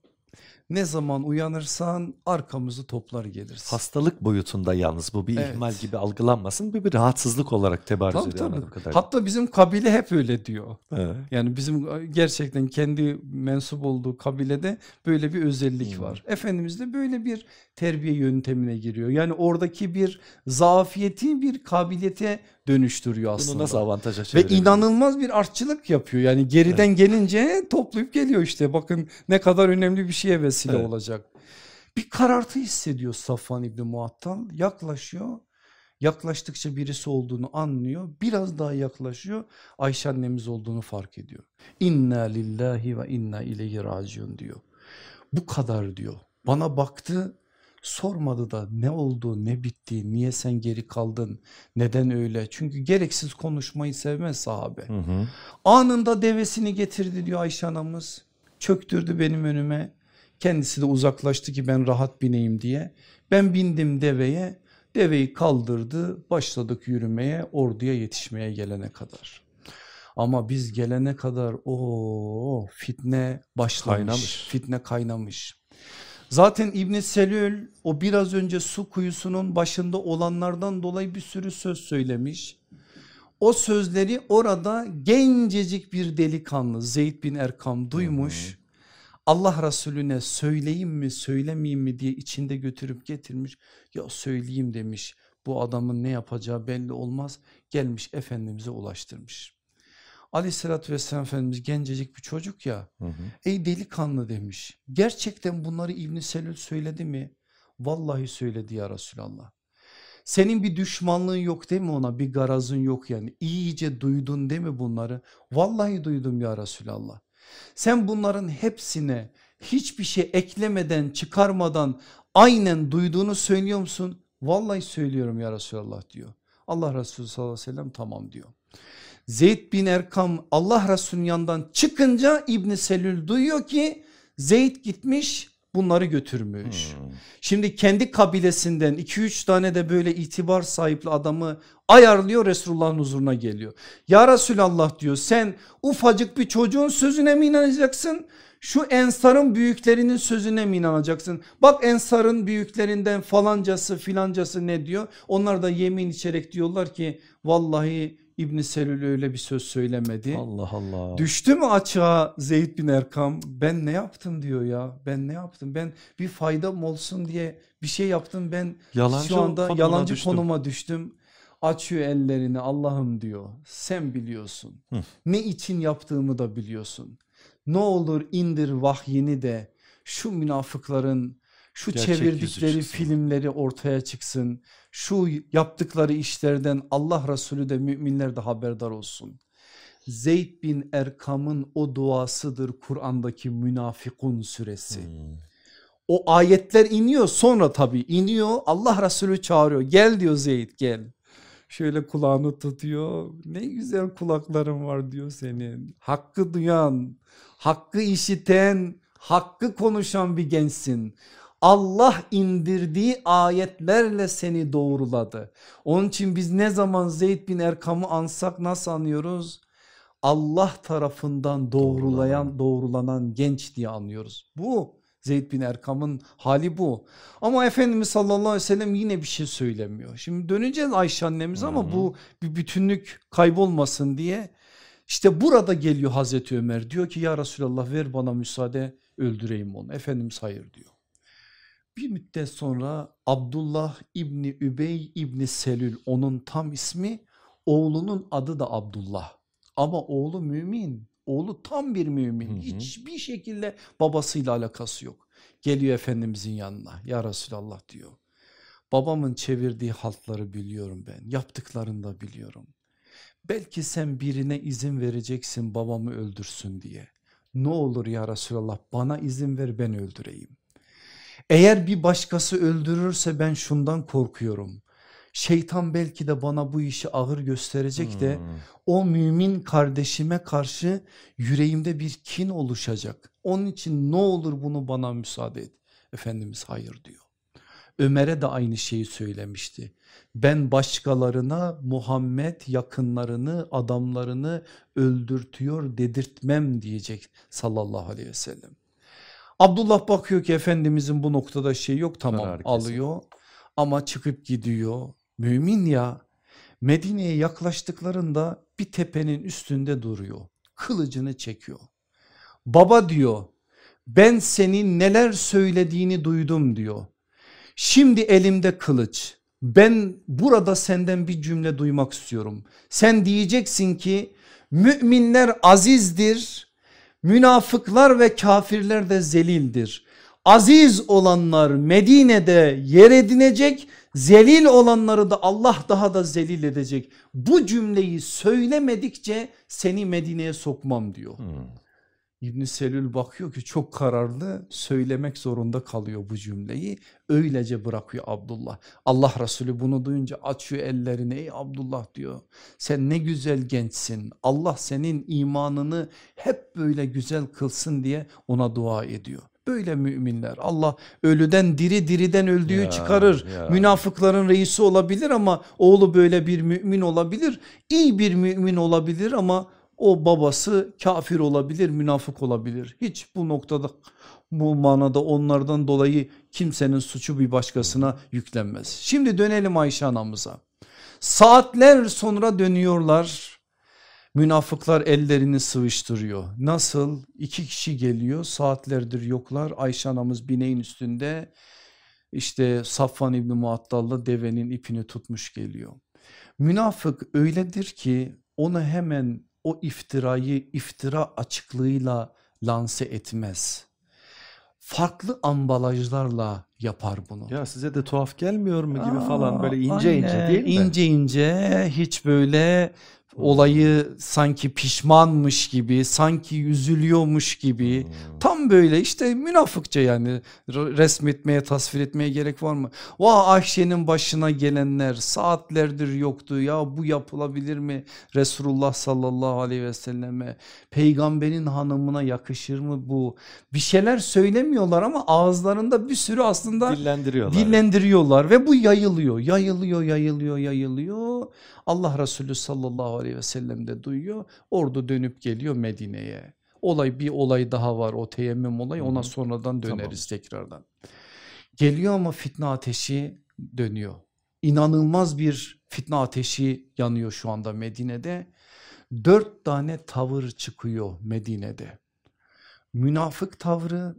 Ne zaman uyanırsan arkamızı toplar gelirsin. Hastalık boyutunda yalnız bu bir Evet. ihmal gibi algılanmasın. Bir, bir rahatsızlık olarak tebarüz Tabii, ediyor tabii. kadarıyla. Hatta bizim kabile hep öyle diyor. Evet. Yani bizim gerçekten kendi mensup olduğu kabilede böyle bir özellik Hmm. var. Efendimiz de böyle bir terbiye yöntemine giriyor. Yani oradaki bir zafiyeti bir kabiliyete dönüştürüyor aslında. Bunu nasıl avantaja Ve inanılmaz bir artçılık yapıyor. Yani geriden gelince toplayıp geliyor işte. Bakın ne kadar önemli bir şeye vesile Evet. olacak. Bir karartı hissediyor Safvan İbni Muattal. Yaklaşıyor. Yaklaştıkça birisi olduğunu anlıyor. Biraz daha yaklaşıyor. Ayşe annemiz olduğunu fark ediyor. İnna lillahi ve inna ileyhi raciun diyor. Bu kadar diyor. Bana baktı sormadı da ne oldu ne bitti niye sen geri kaldın neden öyle çünkü gereksiz konuşmayı sevmez sahabe. Hı hı. Anında devesini getirdi diyor Ayşe anamız çöktürdü benim önüme kendisi de uzaklaştı ki ben rahat bineyim diye ben bindim deveye deveyi kaldırdı başladık yürümeye orduya yetişmeye gelene kadar. Ama biz gelene kadar o fitne başlamış Kaynamış. fitne kaynamış. Zaten İbn Selül o biraz önce su kuyusunun başında olanlardan dolayı bir sürü söz söylemiş. O sözleri orada gencecik bir delikanlı Zeyd bin Erkam duymuş. Allah Resulüne söyleyeyim mi söylemeyeyim mi diye içinde götürüp getirmiş. Ya söyleyeyim demiş bu adamın ne yapacağı belli olmaz. Gelmiş Efendimiz'e ulaştırmış. Aleyhissalatü vesselam Efendimiz gencecik bir çocuk ya Hı hı. ey delikanlı demiş. Gerçekten bunları İbn Selül söyledi mi? Vallahi söyledi ya Resulallah. Senin bir düşmanlığın yok değil mi ona bir garazın yok yani iyice duydun değil mi bunları? Vallahi duydum ya Resulallah. Sen bunların hepsine hiçbir şey eklemeden çıkarmadan aynen duyduğunu söylüyor musun? Vallahi söylüyorum ya Resulallah diyor. Allah Resulü sallallahu aleyhi ve sellem tamam diyor. Zeyd bin Erkam Allah Resulü'nün yanından çıkınca İbn Selül duyuyor ki Zeyd gitmiş bunları götürmüş. Hmm. Şimdi kendi kabilesinden 2-3 tane de böyle itibar sahipli adamı ayarlıyor Resulullah'ın huzuruna geliyor. Ya Resulallah diyor sen ufacık bir çocuğun sözüne mi inanacaksın? Şu ensarın büyüklerinin sözüne mi inanacaksın? Bak ensarın büyüklerinden falancası filancası ne diyor? Onlar da yemin içerek diyorlar ki vallahi İbn Selül öyle bir söz söylemedi. Allah Allah. Düştü mü açığa Zeyd bin Erkam ben ne yaptım diyor ya ben ne yaptım ben bir faydam olsun diye bir şey yaptım ben Yalancı şu anda yalancı düştüm. konuma düştüm. Açıyor ellerini Allah'ım diyor sen biliyorsun Hı. ne için yaptığımı da biliyorsun. Ne olur indir vahyini de şu münafıkların şu Gerçek çevirdikleri filmleri ortaya çıksın. Şu yaptıkları işlerden Allah Resulü de müminler de haberdar olsun. Zeyd bin Erkam'ın o duasıdır Kur'an'daki münafıkun suresi. Hmm. O ayetler iniyor sonra tabii iniyor Allah Resulü çağırıyor gel diyor Zeyd gel. Şöyle kulağını tutuyor ne güzel kulakların var diyor senin. Hakkı duyan, hakkı işiten, hakkı konuşan bir gençsin. Allah indirdiği ayetlerle seni doğruladı. Onun için biz ne zaman Zeyd bin Erkam'ı ansak nasıl anıyoruz? Allah tarafından doğrulayan doğrulanan genç diye anlıyoruz. Bu Zeyd bin Erkam'ın hali bu. Ama Efendimiz sallallahu aleyhi ve sellem yine bir şey söylemiyor. Şimdi döneceğiz Ayşe annemiz ama bu bir bütünlük kaybolmasın diye. İşte burada geliyor Hazreti Ömer diyor ki ya Resulallah ver bana müsaade öldüreyim onu. Efendimiz hayır diyor. Bir müddet sonra Abdullah İbni Übey İbni Selül onun tam ismi oğlunun adı da Abdullah. Ama oğlu mümin oğlu tam bir mümin Hı hı. hiçbir şekilde babasıyla alakası yok. Geliyor Efendimizin yanına ya Resulallah diyor. Babamın çevirdiği haltları biliyorum ben yaptıklarını da biliyorum. Belki sen birine izin vereceksin babamı öldürsün diye. Ne olur ya Resulallah bana izin ver ben öldüreyim. Eğer bir başkası öldürürse ben şundan korkuyorum. Şeytan belki de bana bu işi ağır gösterecek de Hmm. o mümin kardeşime karşı yüreğimde bir kin oluşacak. Onun için ne olur bunu bana müsaade et. Efendimiz hayır diyor. Ömer'e de aynı şeyi söylemişti. Ben başkalarına Muhammed yakınlarını adamlarını öldürtüyor dedirtmem diyecek sallallahu aleyhi ve sellem. Abdullah bakıyor ki Efendimizin bu noktada şey yok tamam Karar kesin. alıyor ama çıkıp gidiyor. Mümin ya Medine'ye yaklaştıklarında bir tepenin üstünde duruyor. Kılıcını çekiyor. Baba diyor ben senin neler söylediğini duydum diyor. Şimdi elimde kılıç. Ben burada senden bir cümle duymak istiyorum. Sen diyeceksin ki müminler azizdir. Münafıklar ve kafirler de zelildir. Aziz olanlar Medine'de yer edinecek, zelil olanları da Allah daha da zelil edecek. Bu cümleyi söylemedikçe seni Medine'ye sokmam diyor. Hmm. İbn Selül bakıyor ki çok kararlı söylemek zorunda kalıyor bu cümleyi. Öylece bırakıyor Abdullah. Allah Resulü bunu duyunca açıyor ellerini ey Abdullah diyor. Sen ne güzel gençsin. Allah senin imanını hep böyle güzel kılsın diye ona dua ediyor. Böyle müminler Allah ölüden diri diriden öldüğü Ya, çıkarır. ya. Münafıkların reisi olabilir ama oğlu böyle bir mümin olabilir. İyi bir mümin olabilir ama o babası kafir olabilir, münafık olabilir. Hiç bu noktada bu manada onlardan dolayı kimsenin suçu bir başkasına yüklenmez. Şimdi dönelim Ayşe anamıza. Saatler sonra dönüyorlar. Münafıklar ellerini sıvıştırıyor. Nasıl? İki kişi geliyor saatlerdir yoklar. Ayşe anamız bineğin üstünde işte Safvan İbni Muattal'la devenin ipini tutmuş geliyor. Münafık öyledir ki onu hemen o iftirayı iftira açıklığıyla lanse etmez. Farklı ambalajlarla yapar bunu. Ya size de tuhaf gelmiyor mu gibi Aa, falan böyle ince ince aynen, değil mi? İnce ince hiç böyle olayı sanki pişmanmış gibi sanki üzülüyormuş gibi. Hmm. tam böyle işte münafıkça yani. Resmetmeye tasvir etmeye gerek var mı? Vah Ayşe'nin başına gelenler saatlerdir yoktu. Ya bu yapılabilir mi Resulullah sallallahu aleyhi ve selleme? Peygamberin hanımına yakışır mı bu? Bir şeyler söylemiyorlar ama ağızlarında bir sürü aslında Dillendiriyorlar. dillendiriyorlar ve bu yayılıyor. Yayılıyor yayılıyor yayılıyor. Allah Resulü sallallahu aleyhi ve sellem de duyuyor ordu dönüp geliyor Medine'ye olay bir olay daha var o teyemmüm olayı ona sonradan Tamam. döneriz tekrardan geliyor ama fitne ateşi dönüyor İnanılmaz bir fitne ateşi yanıyor şu anda Medine'de dört tane tavır çıkıyor Medine'de münafık tavrı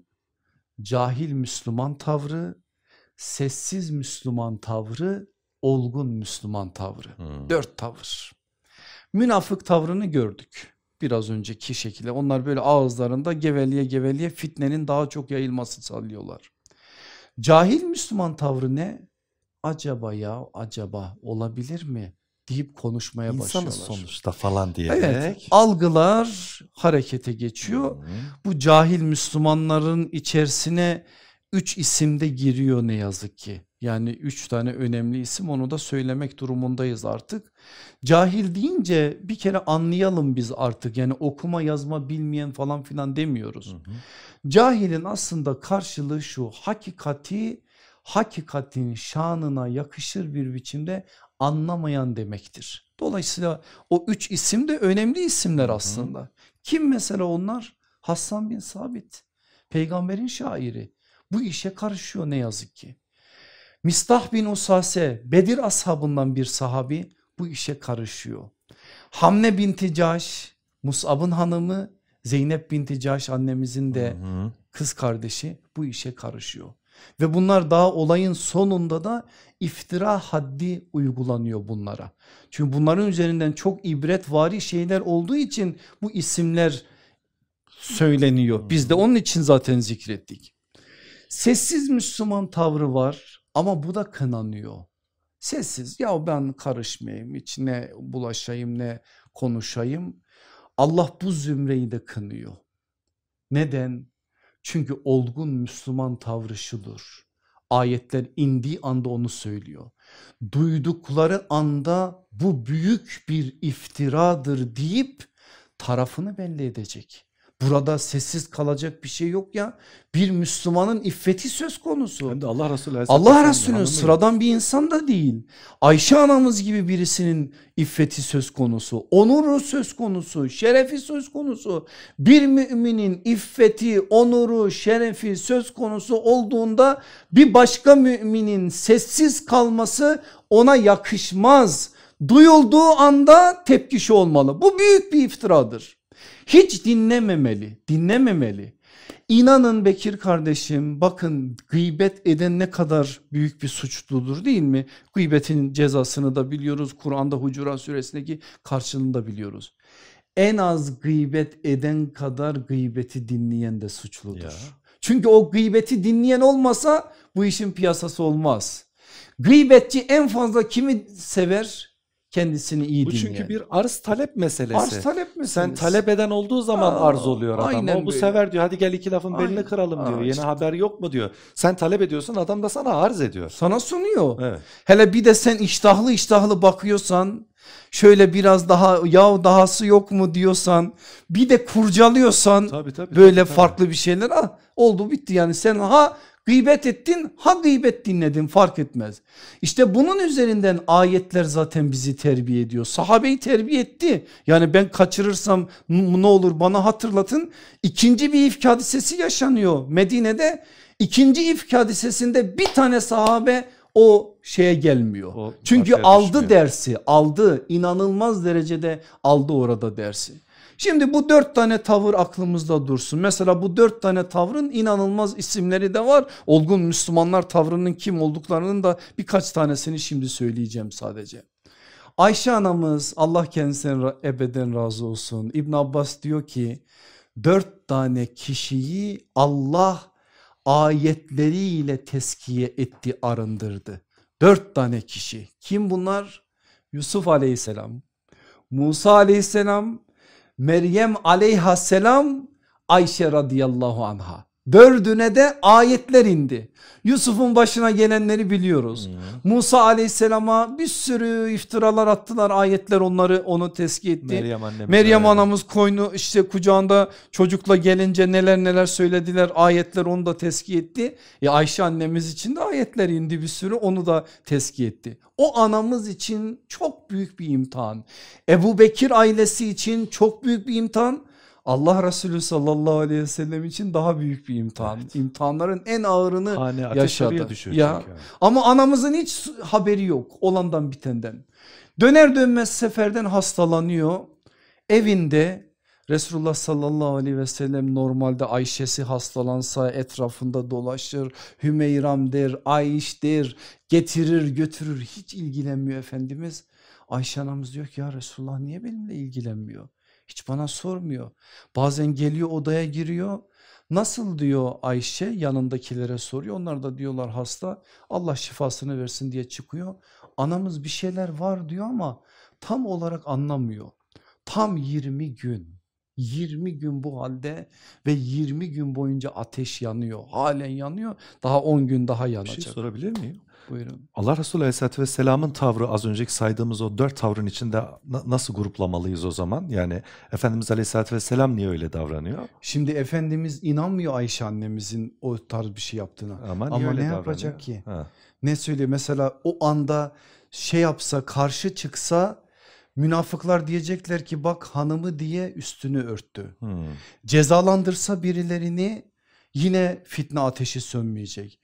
cahil Müslüman tavrı sessiz Müslüman tavrı, olgun Müslüman tavrı. Hmm. Dört tavır. Münafık tavrını gördük biraz önceki şekilde. Onlar böyle ağızlarında geveliye geveliye fitnenin daha çok yayılması sağlıyorlar. Cahil Müslüman tavrı ne? Acaba ya acaba olabilir mi deyip konuşmaya İnsanız başlıyorlar. sonuçta falan diyerek. Evet algılar harekete geçiyor. Hmm. Bu cahil Müslümanların içerisine üç isim de giriyor ne yazık ki. Yani üç tane önemli isim onu da söylemek durumundayız artık. Cahil deyince bir kere anlayalım biz artık yani okuma yazma bilmeyen falan filan demiyoruz. Hı hı. Cahilin aslında karşılığı şu hakikati hakikatin şanına yakışır bir biçimde anlamayan demektir. Dolayısıyla o üç isim de önemli isimler Hı hı. aslında. Kim mesela onlar? Hassan bin Sabit peygamberin şairi bu işe karışıyor ne yazık ki. Mistah bin Usase Bedir ashabından bir sahabi bu işe karışıyor. Hamne binti Caş Musab'ın hanımı Zeynep binti Caş annemizin de Hı hı. kız kardeşi bu işe karışıyor. Ve bunlar daha olayın sonunda da iftira haddi uygulanıyor bunlara. Çünkü bunların üzerinden çok ibretvari şeyler olduğu için bu isimler söyleniyor. Biz de onun için zaten zikrettik. Sessiz Müslüman tavrı var ama bu da kınanıyor. Sessiz ya ben karışmayayım hiç ne bulaşayım ne konuşayım. Allah bu zümreyi de kınıyor. Neden? Çünkü olgun Müslüman tavrı şudur. Ayetler indiği anda onu söylüyor. Duydukları anda bu büyük bir iftiradır deyip tarafını belli edecek. Burada sessiz kalacak bir şey yok ya. Bir Müslümanın iffeti söz konusu. Hem de Allah Resulü Allah Resulü sıradan bir insan da değil. Ayşe anamız gibi birisinin iffeti söz konusu, onuru söz konusu, şerefi söz konusu. Bir müminin iffeti, onuru, şerefi söz konusu olduğunda bir başka müminin sessiz kalması ona yakışmaz. Duyulduğu anda tepkişi olmalı. Bu büyük bir iftiradır. Hiç dinlememeli, dinlememeli. İnanın Bekir kardeşim bakın gıybet eden ne kadar büyük bir suçludur değil mi? Gıybetin cezasını da biliyoruz. Kur'an'da Hucurat suresindeki karşılığını da biliyoruz. En az gıybet eden kadar gıybeti dinleyen de suçludur. Ya. Çünkü o gıybeti dinleyen olmasa bu işin piyasası olmaz. Gıybetçi en fazla kimi sever? Kendisini iyi Bu dinleyen. çünkü bir arz talep meselesi. Arz talep meselesi. Sen talep eden olduğu zaman Aa, arz oluyor adam. Aynen o bu böyle. sefer diyor hadi gel iki lafın aynen. belini kıralım diyor. Aa, Yeni işte. haber yok mu diyor. Sen talep ediyorsun adam da sana arz ediyor. Sana sunuyor. Evet. Hele bir de sen iştahlı iştahlı bakıyorsan şöyle biraz daha ya dahası yok mu diyorsan bir de kurcalıyorsan tabii, tabii, böyle tabii, farklı tabii. bir şeyler ah, oldu bitti yani sen ha Gıybet ettin ha gıybet dinledin fark etmez. İşte bunun üzerinden ayetler zaten bizi terbiye ediyor. Sahabeyi terbiye etti. Yani ben kaçırırsam ne olur bana hatırlatın. İkinci bir ifk hadisesi yaşanıyor Medine'de. İkinci ifk hadisesinde bir tane sahabe o şeye gelmiyor. O Çünkü aldı düşmüyor. dersi aldı inanılmaz derecede aldı orada dersi. Şimdi bu dört tane tavır aklımızda dursun. Mesela bu dört tane tavrın inanılmaz isimleri de var. Olgun Müslümanlar tavrının kim olduklarının da birkaç tanesini şimdi söyleyeceğim sadece. Ayşe anamız Allah kendisinden ebeden razı olsun. İbn Abbas diyor ki dört tane kişiyi Allah ayetleriyle teskiye etti arındırdı. Dört tane kişi kim bunlar? Yusuf aleyhisselam, Musa aleyhisselam, Meryem aleyhisselam Ayşe radıyallahu anha. Dördüne de ayetler indi. Yusuf'un başına gelenleri biliyoruz. Hmm. Musa aleyhisselama bir sürü iftiralar attılar ayetler onları onu teski etti. Meryem, annemiz Meryem anamız koynu işte kucağında çocukla gelince neler neler söylediler ayetler onu da teski etti. E Ayşe annemiz için de ayetler indi bir sürü onu da teski etti. O anamız için çok büyük bir imtihan. Ebu Bekir ailesi için çok büyük bir imtihan. Allah Resulü sallallahu aleyhi ve sellem için daha büyük bir imtihan. Evet. İmtihanların en ağırını Hane, yaşadı. Ya. Yani. Ama anamızın hiç haberi yok olandan bitenden. Döner dönmez seferden hastalanıyor. Evinde Resulullah sallallahu aleyhi ve sellem normalde Ayşe'si hastalansa etrafında dolaşır. Hümeyram der, Ayş der, getirir götürür hiç ilgilenmiyor Efendimiz. Ayşe anamız diyor ki ya Resulullah niye benimle ilgilenmiyor? Hiç bana sormuyor. Bazen geliyor odaya giriyor. Nasıl diyor Ayşe yanındakilere soruyor. Onlar da diyorlar hasta Allah şifasını versin diye çıkıyor. Anamız bir şeyler var diyor ama tam olarak anlamıyor. Tam 20 gün 20 gün bu halde ve 20 gün boyunca ateş yanıyor. Halen yanıyor. Daha 10 gün daha yanacak. Bir şey sorabilir miyim? Buyurun. Allah Resulü Aleyhisselatü Vesselam'ın tavrı az önceki saydığımız o dört tavrın içinde nasıl gruplamalıyız o zaman? Yani Efendimiz Aleyhisselatü Vesselam niye öyle davranıyor? Şimdi Efendimiz inanmıyor Ayşe annemizin o tarz bir şey yaptığına. Ama, Ama ne yapacak ki? Ha. Ne söylüyor mesela o anda şey yapsa karşı çıksa münafıklar diyecekler ki bak hanımı diye üstünü örttü. Hmm. Cezalandırsa birilerini yine fitne ateşi sönmeyecek.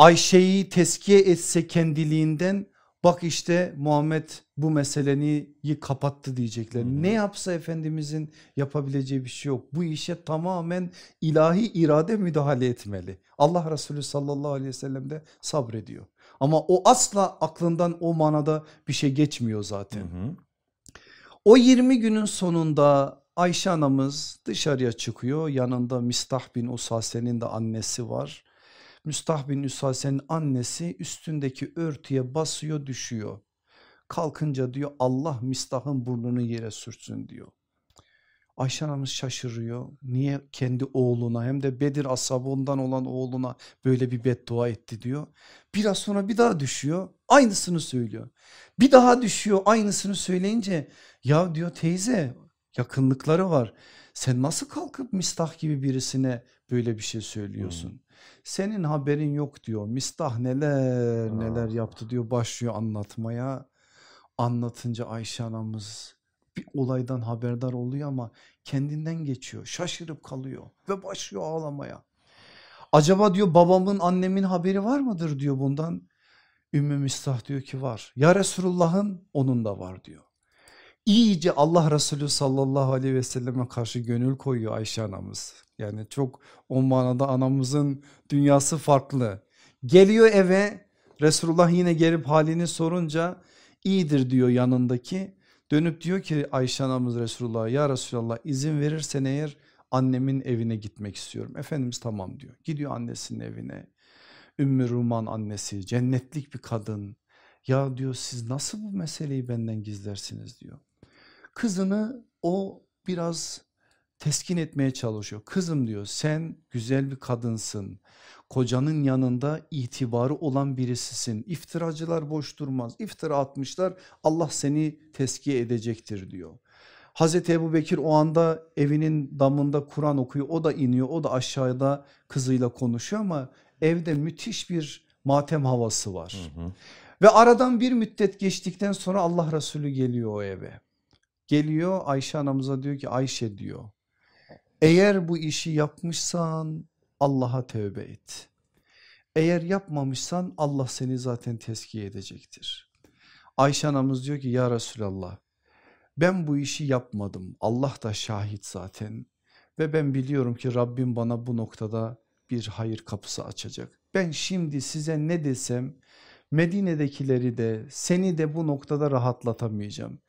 Ayşe'yi teskiye etse kendiliğinden bak işte Muhammed bu meseleyi kapattı diyecekler. Hmm. Ne yapsa Efendimizin yapabileceği bir şey yok. Bu işe tamamen ilahi irade müdahale etmeli. Allah Resulü sallallahu aleyhi ve sellem de sabrediyor. Ama o asla aklından o manada bir şey geçmiyor zaten. Hmm. O 20 günün sonunda Ayşe anamız dışarıya çıkıyor. Yanında Mistah bin Usase'nin de annesi var. Müstah bin Üsase'nin annesi üstündeki örtüye basıyor düşüyor. Kalkınca diyor Allah Mistah'ın burnunu yere sürtsün diyor. Ayşe anamız şaşırıyor. Niye kendi oğluna hem de Bedir asabından olan oğluna böyle bir beddua etti diyor. Biraz sonra bir daha düşüyor. Aynısını söylüyor. Bir daha düşüyor aynısını söyleyince ya diyor teyze yakınlıkları var. Sen nasıl kalkıp Mistah gibi birisine böyle bir şey söylüyorsun? Hmm. Senin haberin yok diyor. Mistah neler neler yaptı diyor başlıyor anlatmaya. Anlatınca Ayşe anamız bir olaydan haberdar oluyor ama kendinden geçiyor. Şaşırıp kalıyor ve başlıyor ağlamaya. Acaba diyor babamın annemin haberi var mıdır diyor bundan. Ümmü Mistah diyor ki var. Ya Resulullah'ın onun da var diyor. İyice Allah Resulü sallallahu aleyhi ve selleme karşı gönül koyuyor Ayşe anamız. Yani çok o manada anamızın dünyası farklı. Geliyor eve Resulullah yine gelip halini sorunca iyidir diyor yanındaki. Dönüp diyor ki Ayşe anamız Resulullah ya Resulullah izin verirsen eğer annemin evine gitmek istiyorum. Efendimiz tamam diyor. Gidiyor annesinin evine. Ümmü Ruman annesi cennetlik bir kadın. Ya diyor siz nasıl bu meseleyi benden gizlersiniz diyor. Kızını o biraz teskin etmeye çalışıyor. Kızım diyor sen güzel bir kadınsın. Kocanın yanında itibarı olan birisisin. İftiracılar boş durmaz. İftira atmışlar Allah seni teskiye edecektir diyor. Hazreti Ebu Bekir o anda evinin damında Kur'an okuyor o da iniyor o da aşağıda kızıyla konuşuyor ama evde müthiş bir matem havası var. Hı hı. Ve aradan bir müddet geçtikten sonra Allah Resulü geliyor o eve. Geliyor Ayşe anamıza diyor ki Ayşe diyor eğer bu işi yapmışsan Allah'a tövbe et. Eğer yapmamışsan Allah seni zaten teskiye edecektir. Ayşe anamız diyor ki ya Resulallah ben bu işi yapmadım Allah da şahit zaten ve ben biliyorum ki Rabbim bana bu noktada bir hayır kapısı açacak. Ben şimdi size ne desem Medine'dekileri de seni de bu noktada rahatlatamayacağım.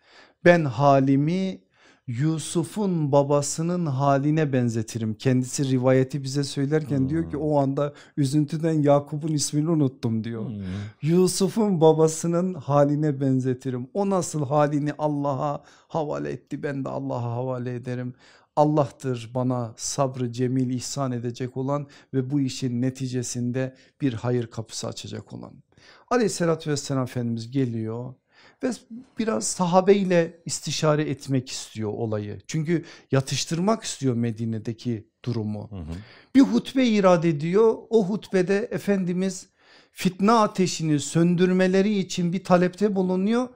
Ben halimi Yusuf'un babasının haline benzetirim. Kendisi rivayeti bize söylerken hmm. diyor ki o anda üzüntüden Yakup'un ismini unuttum diyor. Hmm. Yusuf'un babasının haline benzetirim. O nasıl halini Allah'a havale etti ben de Allah'a havale ederim. Allah'tır bana sabrı cemil ihsan edecek olan ve bu işin neticesinde bir hayır kapısı açacak olan. Aleyhissalatü vesselam Efendimiz geliyor ve biraz sahabeyle istişare etmek istiyor olayı. Çünkü yatıştırmak istiyor Medine'deki durumu. Hı hı. Bir hutbe irade ediyor. O hutbede Efendimiz fitne ateşini söndürmeleri için bir talepte bulunuyor.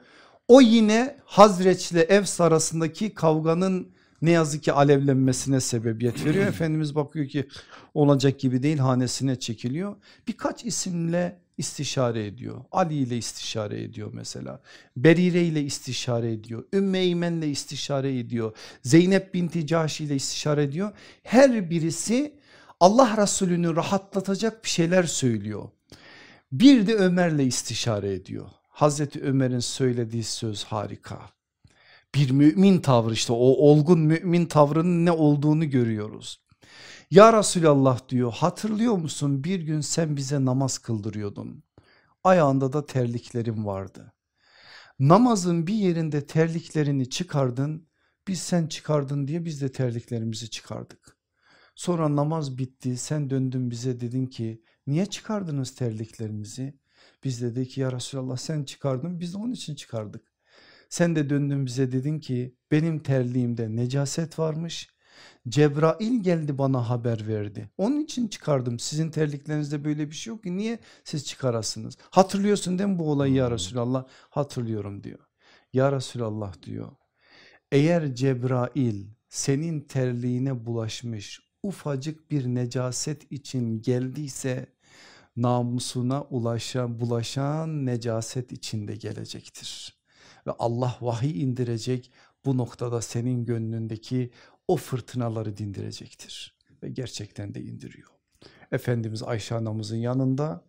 O yine Hazreç ile Evs arasındaki kavganın ne yazık ki alevlenmesine sebebiyet veriyor. *clears throat* Efendimiz bakıyor ki olacak gibi değil hanesine çekiliyor. Birkaç isimle istişare ediyor. Ali ile istişare ediyor mesela. Berire ile istişare ediyor. Ümmü Eymen ile istişare ediyor. Zeynep binti Caş ile istişare ediyor. Her birisi Allah Resulü'nü rahatlatacak bir şeyler söylüyor. Bir de Ömer'le istişare ediyor. Hazreti Ömer'in söylediği söz harika. Bir mümin tavrı işte o olgun mümin tavrının ne olduğunu görüyoruz. Ya Resulallah diyor hatırlıyor musun bir gün sen bize namaz kıldırıyordun. Ayağında da terliklerim vardı. Namazın bir yerinde terliklerini çıkardın. Biz sen çıkardın diye biz de terliklerimizi çıkardık. Sonra namaz bitti sen döndün bize dedin ki niye çıkardınız terliklerinizi? Biz dedik ki ya Resulallah sen çıkardın biz de onun için çıkardık. Sen de döndün bize dedin ki benim terliğimde necaset varmış Cebrail geldi bana haber verdi. Onun için çıkardım. Sizin terliklerinizde böyle bir şey yok ki niye siz çıkarasınız? Hatırlıyorsun değil mi bu olayı ya hmm. Resulallah? Hatırlıyorum diyor. Ya Resulallah diyor. Eğer Cebrail senin terliğine bulaşmış ufacık bir necaset için geldiyse namusuna ulaşan, bulaşan necaset içinde gelecektir. Ve Allah vahiy indirecek bu noktada senin gönlündeki o fırtınaları dindirecektir. Ve gerçekten de indiriyor. Efendimiz Ayşe anamızın yanında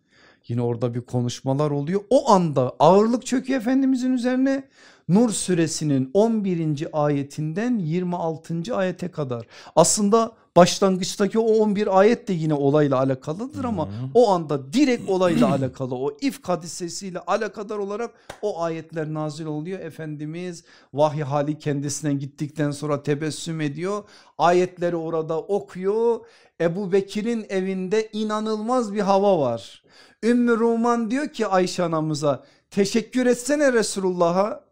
yine orada bir konuşmalar oluyor. O anda ağırlık çöküyor Efendimizin üzerine. Nur suresinin 11. ayetinden 26. ayete kadar. Aslında başlangıçtaki o 11 ayet de yine olayla alakalıdır ama hmm. o anda direkt olayla *clears throat* alakalı o ifk hadisesiyle alakadar olarak o ayetler nazil oluyor. Efendimiz vahiy hali kendisine gittikten sonra tebessüm ediyor. Ayetleri orada okuyor. Ebu Bekir'in evinde inanılmaz bir hava var. Ümmü Ruman diyor ki Ayşe anamıza teşekkür etsene Resulullah'a.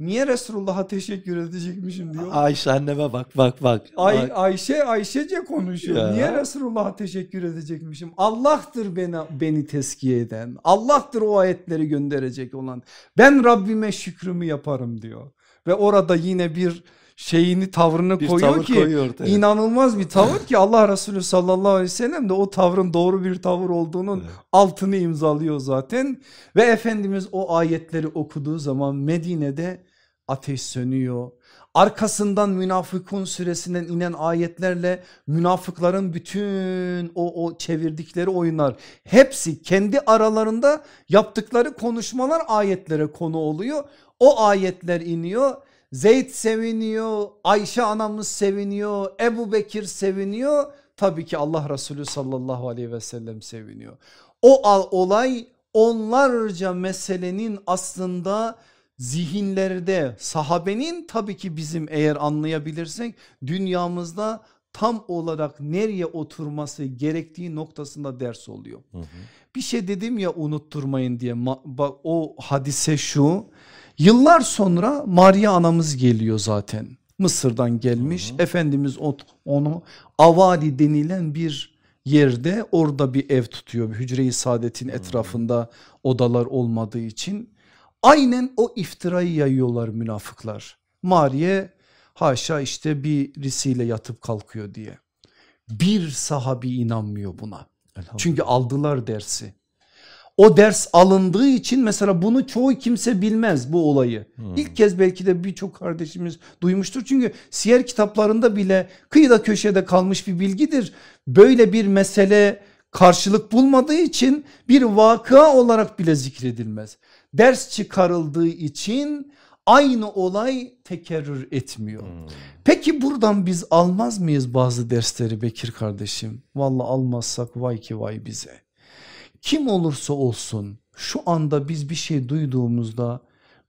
Niye Resulullah'a teşekkür edecekmişim diyor. Ayşe anneme bak bak bak. Ay, Ayşe Ayşece konuşuyor. Ya. Niye Resulullah'a teşekkür edecekmişim? Allah'tır beni, beni teskiye eden. Allah'tır o ayetleri gönderecek olan. Ben Rabbime şükrümü yaparım diyor. Ve orada yine bir şeyini tavrını bir koyuyor tavır ki koyuyor ortaya. inanılmaz bir tavır *laughs* ki Allah Resulü sallallahu aleyhi ve sellem de o tavrın doğru bir tavır olduğunun Evet. altını imzalıyor zaten. Ve Efendimiz o ayetleri okuduğu zaman Medine'de ateş sönüyor. Arkasından münafıkun suresinden inen ayetlerle münafıkların bütün o, o çevirdikleri oyunlar hepsi kendi aralarında yaptıkları konuşmalar ayetlere konu oluyor. O ayetler iniyor. Zeyd seviniyor, Ayşe anamız seviniyor, Ebu Bekir seviniyor. Tabii ki Allah Resulü sallallahu aleyhi ve sellem seviniyor. O olay onlarca meselenin aslında zihinlerde sahabenin tabii ki bizim eğer anlayabilirsek dünyamızda tam olarak nereye oturması gerektiği noktasında ders oluyor. Hı hı. Bir şey dedim ya unutturmayın diye o hadise şu yıllar sonra Maria anamız geliyor zaten. Mısır'dan gelmiş. Hı hı. Efendimiz onu Avali denilen bir yerde orada bir ev tutuyor. Hücre-i saadetin Hı. etrafında odalar olmadığı için. Aynen o iftirayı yayıyorlar münafıklar. Maria haşa işte birisiyle yatıp kalkıyor diye. Bir sahabi inanmıyor buna. Çünkü aldılar dersi. O ders alındığı için mesela bunu çoğu kimse bilmez bu olayı. Hmm. İlk kez belki de birçok kardeşimiz duymuştur. Çünkü siyer kitaplarında bile kıyıda köşede kalmış bir bilgidir. Böyle bir mesele karşılık bulmadığı için bir vakıa olarak bile zikredilmez. Ders çıkarıldığı için aynı olay tekerrür etmiyor. Hmm. Peki buradan biz almaz mıyız bazı dersleri Bekir kardeşim? Vallahi almazsak vay ki vay bize. Kim olursa olsun şu anda biz bir şey duyduğumuzda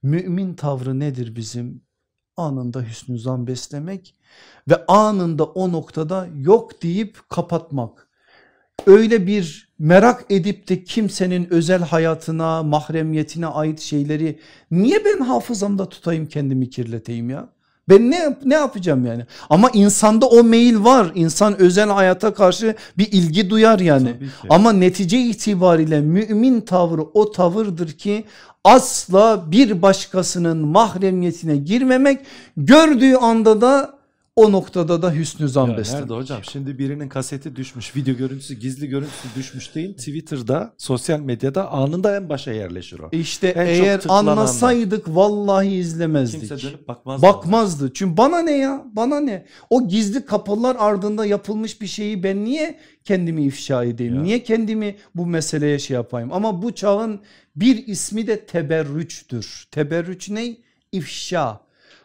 mümin tavrı nedir bizim? Anında hüsnü zan beslemek ve anında o noktada yok deyip kapatmak. Öyle bir merak edip de kimsenin özel hayatına, mahremiyetine ait şeyleri niye ben hafızamda tutayım kendimi kirleteyim ya? Ben ne ne yapacağım yani? Ama insanda o meyil var. İnsan özel hayata karşı bir ilgi duyar yani. Ama netice itibariyle mümin tavrı o tavırdır ki asla bir başkasının mahremiyetine girmemek gördüğü anda da o noktada da hüsnü zan Ya beslemek. nerede hocam? Şimdi birinin kaseti düşmüş, video görüntüsü, gizli görüntüsü düşmüş değil. Twitter'da, sosyal medyada anında en başa yerleşir o. İşte En eğer anlasaydık vallahi izlemezdik. Kimse dönüp bakmaz. Bakmazdı. Çünkü bana ne ya? Bana ne? O gizli kapılar ardında yapılmış bir şeyi ben niye kendimi ifşa edeyim? Ya. Niye kendimi bu meseleye şey yapayım? Ama bu çağın bir ismi de teberrüçtür. Teberrüç ne? İfşa.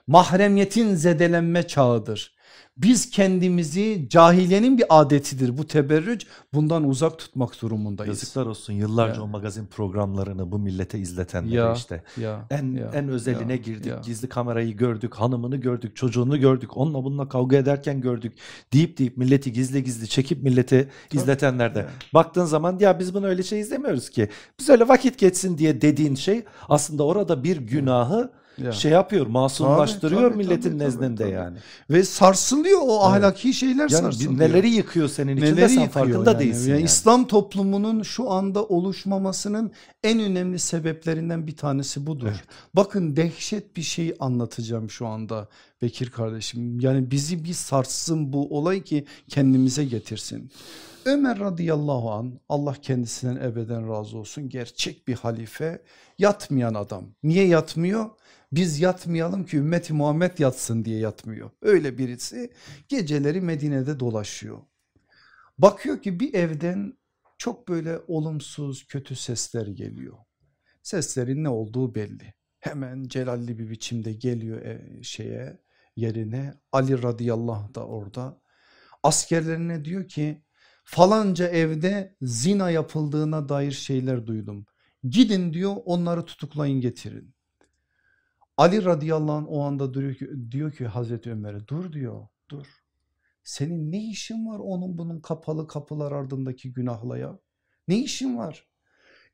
Mahremiyetin zedelenme çağıdır. Biz kendimizi cahiliyenin bir adetidir bu teberrüç bundan uzak tutmak durumundayız. Yazıklar olsun yıllarca Ya. o magazin programlarını bu millete izletenlere Ya, işte. Ya, En ya, en özeline ya, girdik. ya. Gizli kamerayı gördük, hanımını gördük, çocuğunu gördük. Onunla bununla kavga ederken gördük. Deyip deyip milleti gizli gizli çekip milleti izletenlerde. Ya. Baktığın zaman ya biz bunu öyle şey izlemiyoruz ki. Biz öyle vakit geçsin diye dediğin şey aslında orada bir günahı Ya. Şey yapıyor, masumlaştırıyor Tabii, tabii, milletin tabii, nezdinde tabii. yani. Ve sarsılıyor o ahlaki şeyler Yani sarsılıyor. neleri yıkıyor senin içinde Neleri sen yıkıyor farkında yani. değilsin. Yani yani. İslam toplumunun şu anda oluşmamasının en önemli sebeplerinden bir tanesi budur. Evet. Bakın dehşet bir şey anlatacağım şu anda Bekir kardeşim. Yani bizi bir sarsın bu olay ki kendimize getirsin. Ömer radıyallahu an Allah kendisinden ebeden razı olsun gerçek bir halife yatmayan adam. Niye yatmıyor? Biz yatmayalım ki ümmeti Muhammed yatsın diye yatmıyor. Öyle birisi geceleri Medine'de dolaşıyor. Bakıyor ki bir evden çok böyle olumsuz kötü sesler geliyor. Seslerin ne olduğu belli. Hemen celalli bir biçimde geliyor e, şeye yerine Ali radıyallahu da orada. Askerlerine diyor ki falanca evde zina yapıldığına dair şeyler duydum. Gidin diyor onları tutuklayın getirin. Ali radıyallahu anh o anda diyor ki, diyor ki Hazreti Ömer'e dur diyor dur. Senin ne işin var onun bunun kapalı kapılar ardındaki günahla ya? Ne işin var?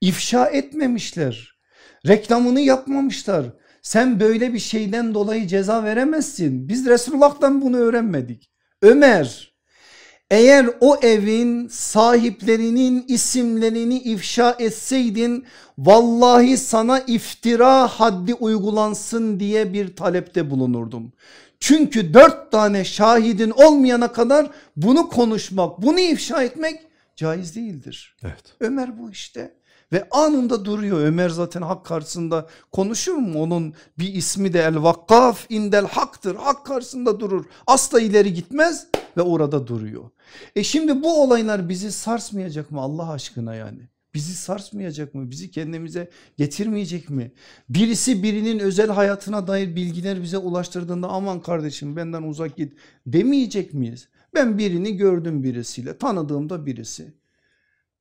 İfşa etmemişler. Reklamını yapmamışlar. Sen böyle bir şeyden dolayı ceza veremezsin. Biz Resulullah'tan bunu öğrenmedik. Ömer eğer o evin sahiplerinin isimlerini ifşa etseydin vallahi sana iftira haddi uygulansın diye bir talepte bulunurdum. Çünkü dört tane şahidin olmayana kadar bunu konuşmak bunu ifşa etmek caiz değildir. Evet. Ömer bu işte ve anında duruyor. Ömer zaten hak karşısında konuşur mu? Onun bir ismi de el vakkaf indel haktır. Hak karşısında durur. Asla ileri gitmez ve orada duruyor. E şimdi bu olaylar bizi sarsmayacak mı Allah aşkına yani? Bizi sarsmayacak mı? Bizi kendimize getirmeyecek mi? Birisi birinin özel hayatına dair bilgiler bize ulaştırdığında aman kardeşim benden uzak git demeyecek miyiz? Ben birini gördüm birisiyle tanıdığımda birisi.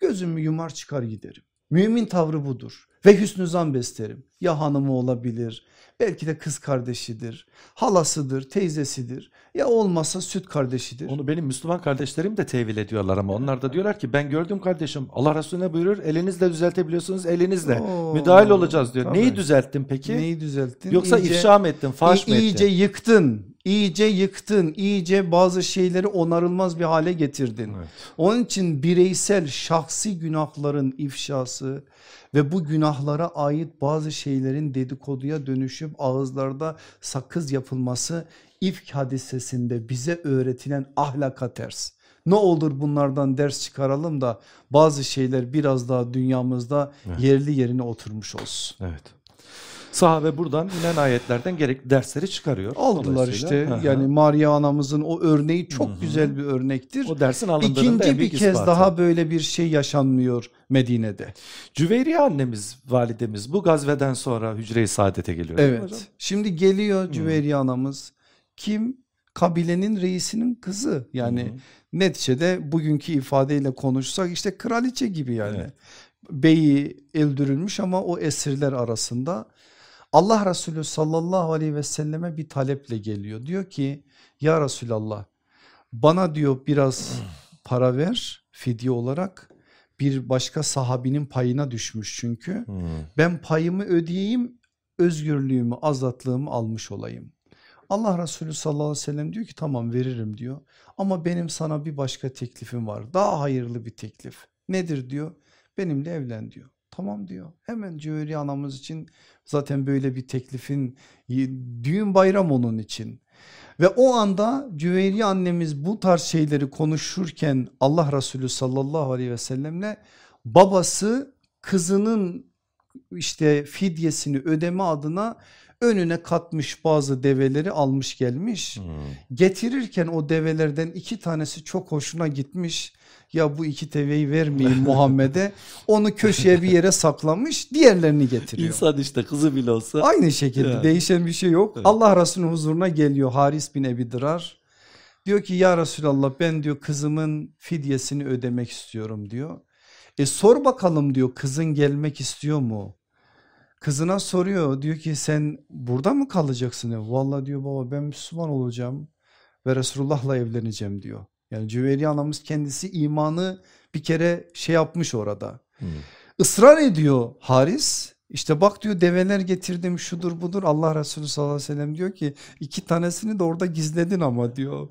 Gözümü yumar çıkar giderim. Mümin tavrı budur ve hüsnü zan beslerim. Ya hanımı olabilir belki de kız kardeşidir, halasıdır, teyzesidir ya olmazsa süt kardeşidir. Onu benim Müslüman kardeşlerim de tevil ediyorlar ama onlar da diyorlar ki ben gördüm kardeşim Allah Resulüne buyurur elinizle düzeltebiliyorsunuz elinizle Oo, müdahil olacağız diyor. tabii. Neyi düzelttin peki? Neyi düzelttin? Yoksa İyice- ifşa mı ettin faş mı ettin? iyice yıktın, iyice yıktın, iyice bazı şeyleri onarılmaz bir hale getirdin. Evet. Onun için bireysel şahsi günahların ifşası ve bu günahlara ait bazı şeylerin dedikoduya dönüşüp ağızlarda sakız yapılması ifk hadisesinde bize öğretilen ahlaka ters. Ne olur bunlardan ders çıkaralım da bazı şeyler biraz daha dünyamızda Evet. yerli yerine oturmuş olsun. Evet. Sahabe buradan inen ayetlerden gerekli dersleri çıkarıyor. Aldılar işte hı. yani Maria anamızın o örneği çok Hı hı. güzel bir örnektir. o dersin alındığında en İkinci bir kez ispatı. daha böyle bir şey yaşanmıyor Medine'de. Cüveyriye annemiz validemiz bu gazveden sonra hücre-i saadete geliyor. Evet şimdi geliyor Cüveyriye anamız kim? Kabilenin reisinin kızı yani Hı hı. neticede bugünkü ifadeyle konuşsak işte kraliçe gibi yani. Evet. Beyi öldürülmüş ama o esirler arasında Allah Resulü sallallahu aleyhi ve selleme bir taleple geliyor. Diyor ki ya Resulallah bana diyor biraz *clears throat* para ver fidye olarak bir başka sahabinin payına düşmüş çünkü. Hı. Ben payımı ödeyeyim özgürlüğümü azatlığımı almış olayım. Allah Resulü sallallahu aleyhi ve sellem diyor ki tamam veririm diyor. Ama benim sana bir başka teklifim var daha hayırlı bir teklif. Nedir diyor benimle evlen diyor. Tamam diyor hemen Cüveyriye anamız için zaten böyle bir teklifin düğün bayram onun için. Ve o anda Cüveyriye annemiz bu tarz şeyleri konuşurken Allah Resulü sallallahu aleyhi ve sellemle babası kızının işte fidyesini ödeme adına önüne katmış bazı develeri almış gelmiş. Hı. Getirirken o develerden iki tanesi çok hoşuna gitmiş. Ya bu iki deveyi vermeyeyim *laughs* Muhammed'e. Onu köşeye bir yere saklamış diğerlerini getiriyor. İnsan işte kızı bile olsa. Aynı şekilde Yani. değişen bir şey yok. Evet. Allah Resulü'nün huzuruna geliyor Haris bin Ebi Dırar. Diyor ki ya Resulallah ben diyor kızımın fidyesini ödemek istiyorum diyor. E sor bakalım diyor kızın gelmek istiyor mu? Kızına soruyor diyor ki sen burada mı kalacaksın. Vallahi diyor baba ben Müslüman olacağım ve Resulullah'la evleneceğim diyor. Yani Cüveyriye anamız kendisi imanı bir kere şey yapmış orada. Hı. Israr ediyor Haris. İşte bak diyor develer getirdim şudur budur. Allah Resulü sallallahu aleyhi ve sellem diyor ki iki tanesini de orada gizledin ama diyor.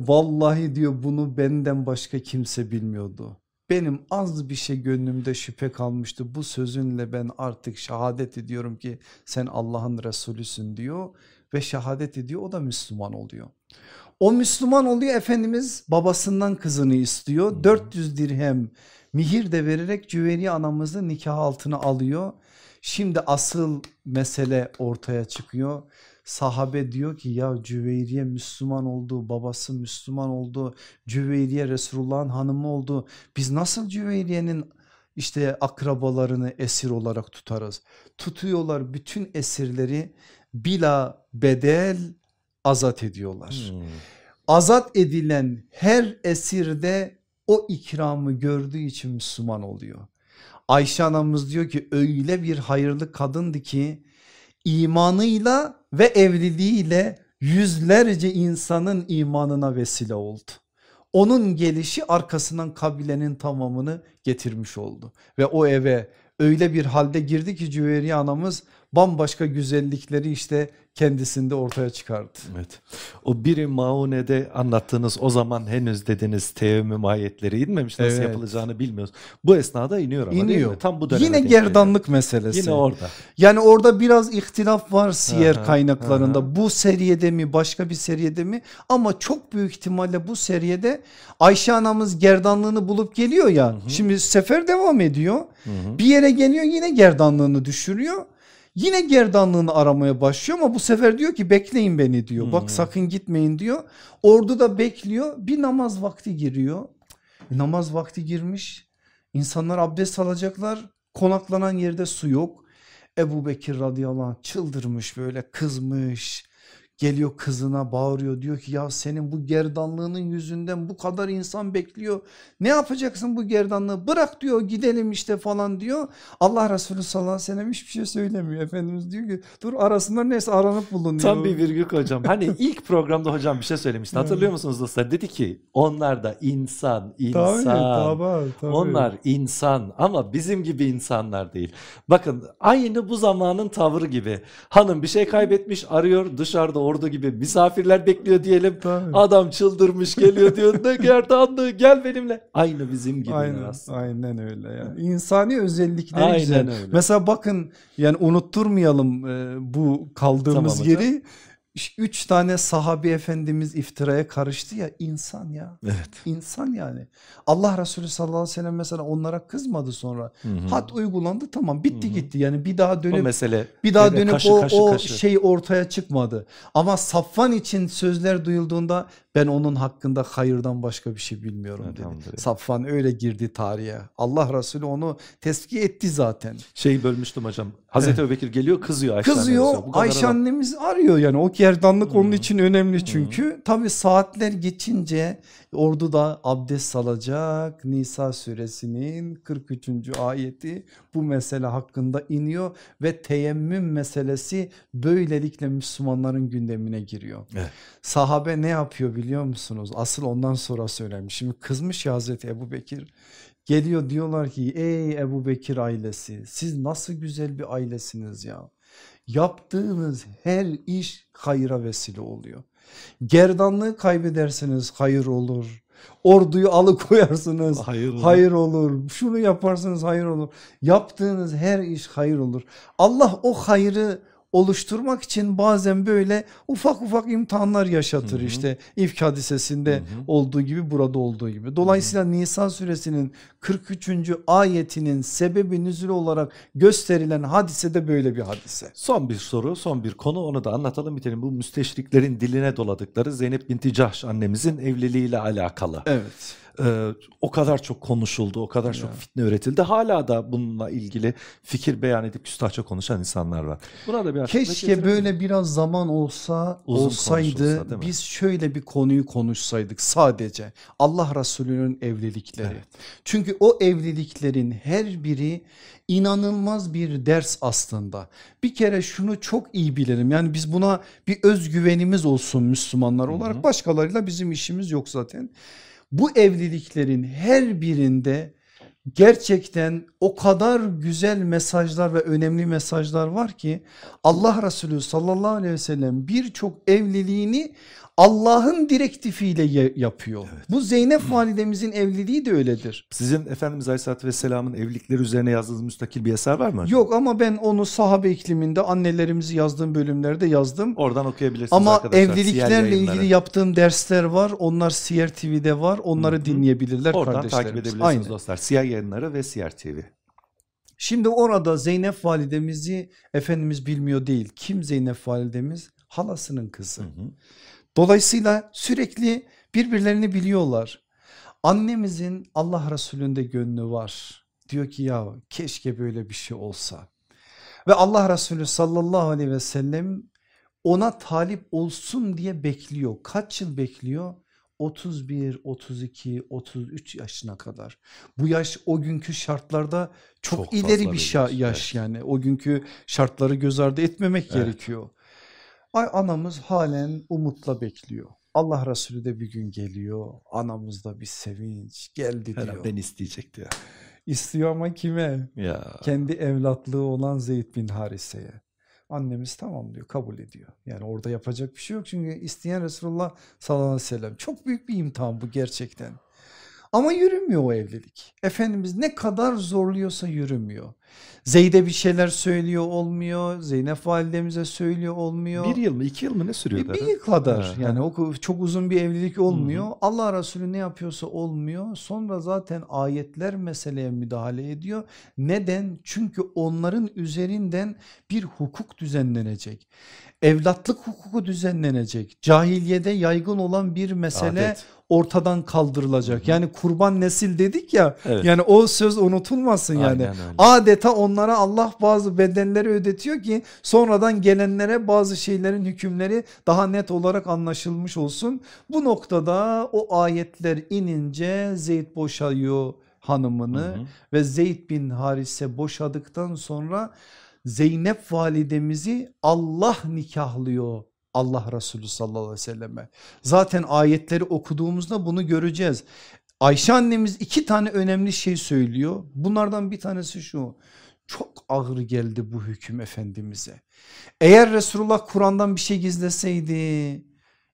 Vallahi diyor bunu benden başka kimse bilmiyordu. Benim az bir şey gönlümde şüphe kalmıştı. Bu sözünle ben artık şehadet ediyorum ki sen Allah'ın Resulüsün diyor ve şehadet ediyor o da Müslüman oluyor. O Müslüman oluyor Efendimiz babasından kızını istiyor. 400 dirhem mihir de vererek Cüveyriye anamızı nikah altına alıyor. Şimdi asıl mesele ortaya çıkıyor. Sahabe diyor ki ya Cüveyriye Müslüman oldu, babası Müslüman oldu, Cüveyriye Resulullah'ın hanımı oldu. Biz nasıl Cüveyriye'nin işte akrabalarını esir olarak tutarız? Tutuyorlar bütün esirleri bila bedel azat ediyorlar. Hı. Azat edilen her esirde o ikramı gördüğü için Müslüman oluyor. Ayşe anamız diyor ki öyle bir hayırlı kadındı ki imanıyla ve evliliğiyle yüzlerce insanın imanına vesile oldu. Onun gelişi arkasından kabilenin tamamını getirmiş oldu ve o eve öyle bir halde girdi ki Cüveyriye anamız bambaşka güzellikleri işte kendisinde ortaya çıkardı. Evet. O biri Maune'de anlattığınız o zaman henüz dediniz teyemmüm ayetleri inmemiş nasıl Evet. yapılacağını bilmiyoruz. Bu esnada iniyor ama değil İniyor. mi? Tam bu döneme Yine gerdanlık meselesi. Yine orada. Yani orada biraz ihtilaf var siyer Aha, kaynaklarında. aha. Bu seriyede mi başka bir seriyede mi? Ama çok büyük ihtimalle bu seriyede Ayşe anamız gerdanlığını bulup geliyor ya. Şimdi sefer devam ediyor. Bir yere geliyor yine gerdanlığını düşürüyor. Yine gerdanlığını aramaya başlıyor ama bu sefer diyor ki bekleyin beni diyor. Bak sakın gitmeyin diyor. Ordu da bekliyor. Bir namaz vakti giriyor. Namaz vakti girmiş. İnsanlar abdest alacaklar. Konaklanan yerde su yok. Ebu Bekir radıyallahu anh çıldırmış böyle kızmış. Geliyor kızına bağırıyor diyor ki ya senin bu gerdanlığının yüzünden bu kadar insan bekliyor. Ne yapacaksın bu gerdanlığı bırak diyor gidelim işte falan diyor. Allah Resulü sallallahu aleyhi ve sellem hiçbir şey söylemiyor. Efendimiz diyor ki dur arasında neyse aranıp bulunuyor. Tam bir virgül hocam. Hani ilk programda hocam bir şey söylemişti. Hatırlıyor musunuz dostlar? Dedi ki onlar da insan, insan. Tabii, tabii, tabii. Onlar insan ama bizim gibi insanlar değil. Bakın aynı bu zamanın tavrı gibi. Hanım bir şey kaybetmiş arıyor dışarıda ordu gibi misafirler bekliyor diyelim. Tabii. Adam çıldırmış geliyor diyor ne *laughs* gerdanlığı gel benimle. Aynı bizim gibi Aynen, aslında. aynen öyle yani. İnsani özellikleri Aynen güzel. öyle. Mesela bakın yani unutturmayalım e, bu kaldığımız Tamam hocam. Üç tane sahabi efendimiz iftiraya karıştı ya insan ya. Evet. İnsan yani. Allah Resulü sallallahu aleyhi ve sellem mesela onlara kızmadı sonra. Had uygulandı tamam bitti gitti. Yani bir daha O dönüp mesele bir daha dönüp kaşı, o, kaşı, o kaşı. şey ortaya çıkmadı. Ama Safvan için sözler duyulduğunda ben onun hakkında hayırdan başka bir şey bilmiyorum dedi. Elhamdülillah. Safvan öyle girdi tarihe. Allah Resulü onu tezkiye etti zaten. Şeyi bölmüştüm hocam. Hazreti Ebubekir geliyor kızıyor Ayşe Kızıyor Ayşe adam- annemiz arıyor yani o gerdanlık onun için önemli çünkü. Tabi saatler geçince orduda abdest alacak Nisa suresinin 43. ayeti bu mesele hakkında iniyor ve teyemmüm meselesi böylelikle Müslümanların gündemine giriyor. Evet. Sahabe ne yapıyor biliyor musunuz? Asıl ondan sonra söylemiş. Şimdi kızmış ya Hazreti Ebu Bekir. Geliyor diyorlar ki ey Ebu Bekir ailesi siz nasıl güzel bir ailesiniz ya. Yaptığınız her iş hayıra vesile oluyor. Gerdanlığı kaybedersiniz hayır olur. Orduyu alıkoyarsınız Hayır olur. hayır olur. Şunu yaparsınız hayır olur. Yaptığınız her iş hayır olur. Allah o hayrı oluşturmak için bazen böyle ufak ufak imtihanlar yaşatır işte İfk hadisesinde olduğu gibi burada olduğu gibi. Dolayısıyla Nisa suresinin 43. ayetinin sebebi nüzul olarak gösterilen hadise de böyle bir hadise. Son bir soru, son bir konu onu da anlatalım bitelim. Bu müsteşriklerin diline doladıkları Zeynep binti Cahş annemizin evliliğiyle alakalı. Evet. Ee, o kadar çok konuşuldu, o kadar çok fitne üretildi. Hala da bununla ilgili fikir beyan edip küstahça konuşan insanlar var. Buna da bir Keşke böyle biraz zaman olsa Uzun olsaydı mi? biz şöyle bir konuyu konuşsaydık sadece Allah Resulü'nün evlilikleri. Evet. Çünkü o evliliklerin her biri inanılmaz bir ders aslında. Bir kere şunu çok iyi bilelim yani biz buna bir özgüvenimiz olsun Müslümanlar olarak başkalarıyla bizim işimiz yok zaten. Bu evliliklerin her birinde gerçekten o kadar güzel mesajlar ve önemli mesajlar var ki Allah Resulü sallallahu aleyhi ve sellem birçok evliliğini Allah'ın direktifiyle yapıyor. Bu Zeynep validemizin evliliği de öyledir. Sizin Efendimiz Aleyhisselatü Vesselam'ın evlilikleri üzerine yazdığınız müstakil bir eser var mı? Yok ama ben onu sahabe ikliminde annelerimizi yazdığım bölümlerde yazdım. Oradan okuyabilirsiniz Ama arkadaşlar. Siyer evliliklerle ilgili yaptığım dersler var. Onlar Siyer TV'de var. Onları dinleyebilirler Oradan takip kardeşlerimiz. edebilirsiniz Aynen. dostlar. Siyer yayınları ve Siyer TV. Şimdi orada Zeynep validemizi Efendimiz bilmiyor değil. Kim Zeynep validemiz? Halasının kızı. Dolayısıyla sürekli birbirlerini biliyorlar. Annemizin Allah Resulü'nde gönlü var. Diyor ki ya keşke böyle bir şey olsa. Ve Allah Resulü sallallahu aleyhi ve sellem ona talip olsun diye bekliyor. Kaç yıl bekliyor? 31, 32, 33 yaşına kadar. Bu yaş o günkü şartlarda çok, Çok ileri bir yaş, yaş yani. O günkü şartları göz ardı etmemek Evet. gerekiyor. Ay anamız halen umutla bekliyor. Allah Resulü de bir gün geliyor. Anamızda bir sevinç geldi diyor. Herhalde ben isteyecek diyor. İstiyor ama kime? Ya. Kendi evlatlığı olan Zeyd bin Harise'ye. Annemiz tamam diyor kabul ediyor. Yani orada yapacak bir şey yok çünkü isteyen Resulullah sallallahu aleyhi ve sellem. Çok büyük bir imtihan bu gerçekten. Ama yürümüyor o evlilik. Efendimiz ne kadar zorluyorsa yürümüyor. Zeyd'e bir şeyler söylüyor olmuyor. Zeynep validemize söylüyor olmuyor. Bir yıl mı iki yıl mı ne sürüyor? Bir, dedi? bir yıl kadar Ha, yani o çok uzun bir evlilik olmuyor. Hı. Allah Resulü ne yapıyorsa olmuyor. Sonra zaten ayetler meseleye müdahale ediyor. Neden? Çünkü onların üzerinden bir hukuk düzenlenecek. Evlatlık hukuku düzenlenecek. Cahiliyede yaygın olan bir mesele Adet. ortadan kaldırılacak. Yani kurban nesil dedik ya. Evet. Yani o söz unutulmasın yani. Aynen öyle. Adeta onlara Allah bazı bedelleri ödetiyor ki sonradan gelenlere bazı şeylerin hükümleri daha net olarak anlaşılmış olsun. Bu noktada o ayetler inince Zeyd boşalıyor hanımını Hı hı. ve Zeyd bin Harise boşadıktan sonra Zeynep validemizi Allah nikahlıyor. Allah Resulü sallallahu aleyhi ve selleme. Zaten ayetleri okuduğumuzda bunu göreceğiz. Ayşe annemiz iki tane önemli şey söylüyor. Bunlardan bir tanesi şu. Çok ağır geldi bu hüküm Efendimiz'e. Eğer Resulullah Kur'an'dan bir şey gizleseydi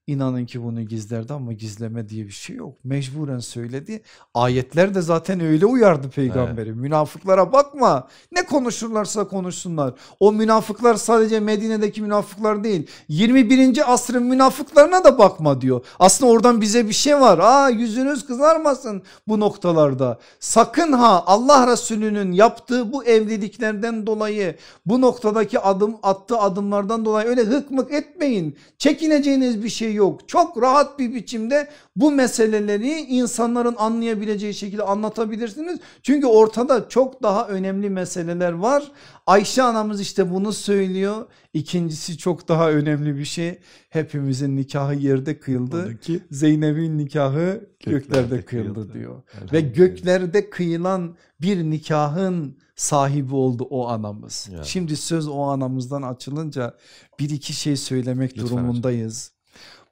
inanın ki bunu gizlerdi ama gizleme diye bir şey yok. Mecburen söyledi. Ayetler de zaten öyle uyardı peygamberi. Münafıklara bakma. Ne konuşurlarsa konuşsunlar. O münafıklar sadece Medine'deki münafıklar değil. 21. asrın münafıklarına da bakma diyor. Aslında oradan bize bir şey var. Aa yüzünüz kızarmasın bu noktalarda. Sakın ha Allah Resulü'nün yaptığı bu evliliklerden dolayı bu noktadaki adım attığı adımlardan dolayı öyle hıkmık etmeyin. Çekineceğiniz bir şey yok. Çok rahat bir biçimde bu meseleleri insanların anlayabileceği şekilde anlatabilirsiniz. Çünkü ortada çok daha önemli meseleler var. Ayşe anamız işte bunu söylüyor. İkincisi çok daha önemli bir şey. Hepimizin nikahı yerde kıyıldı. Zeynep'in nikahı göklerde, Göklerde kıyıldı, kıyıldı. diyor. Ve göklerde kıyılan bir nikahın sahibi oldu o anamız. Ya. Şimdi söz o anamızdan açılınca bir iki şey söylemek Lütfen durumundayız.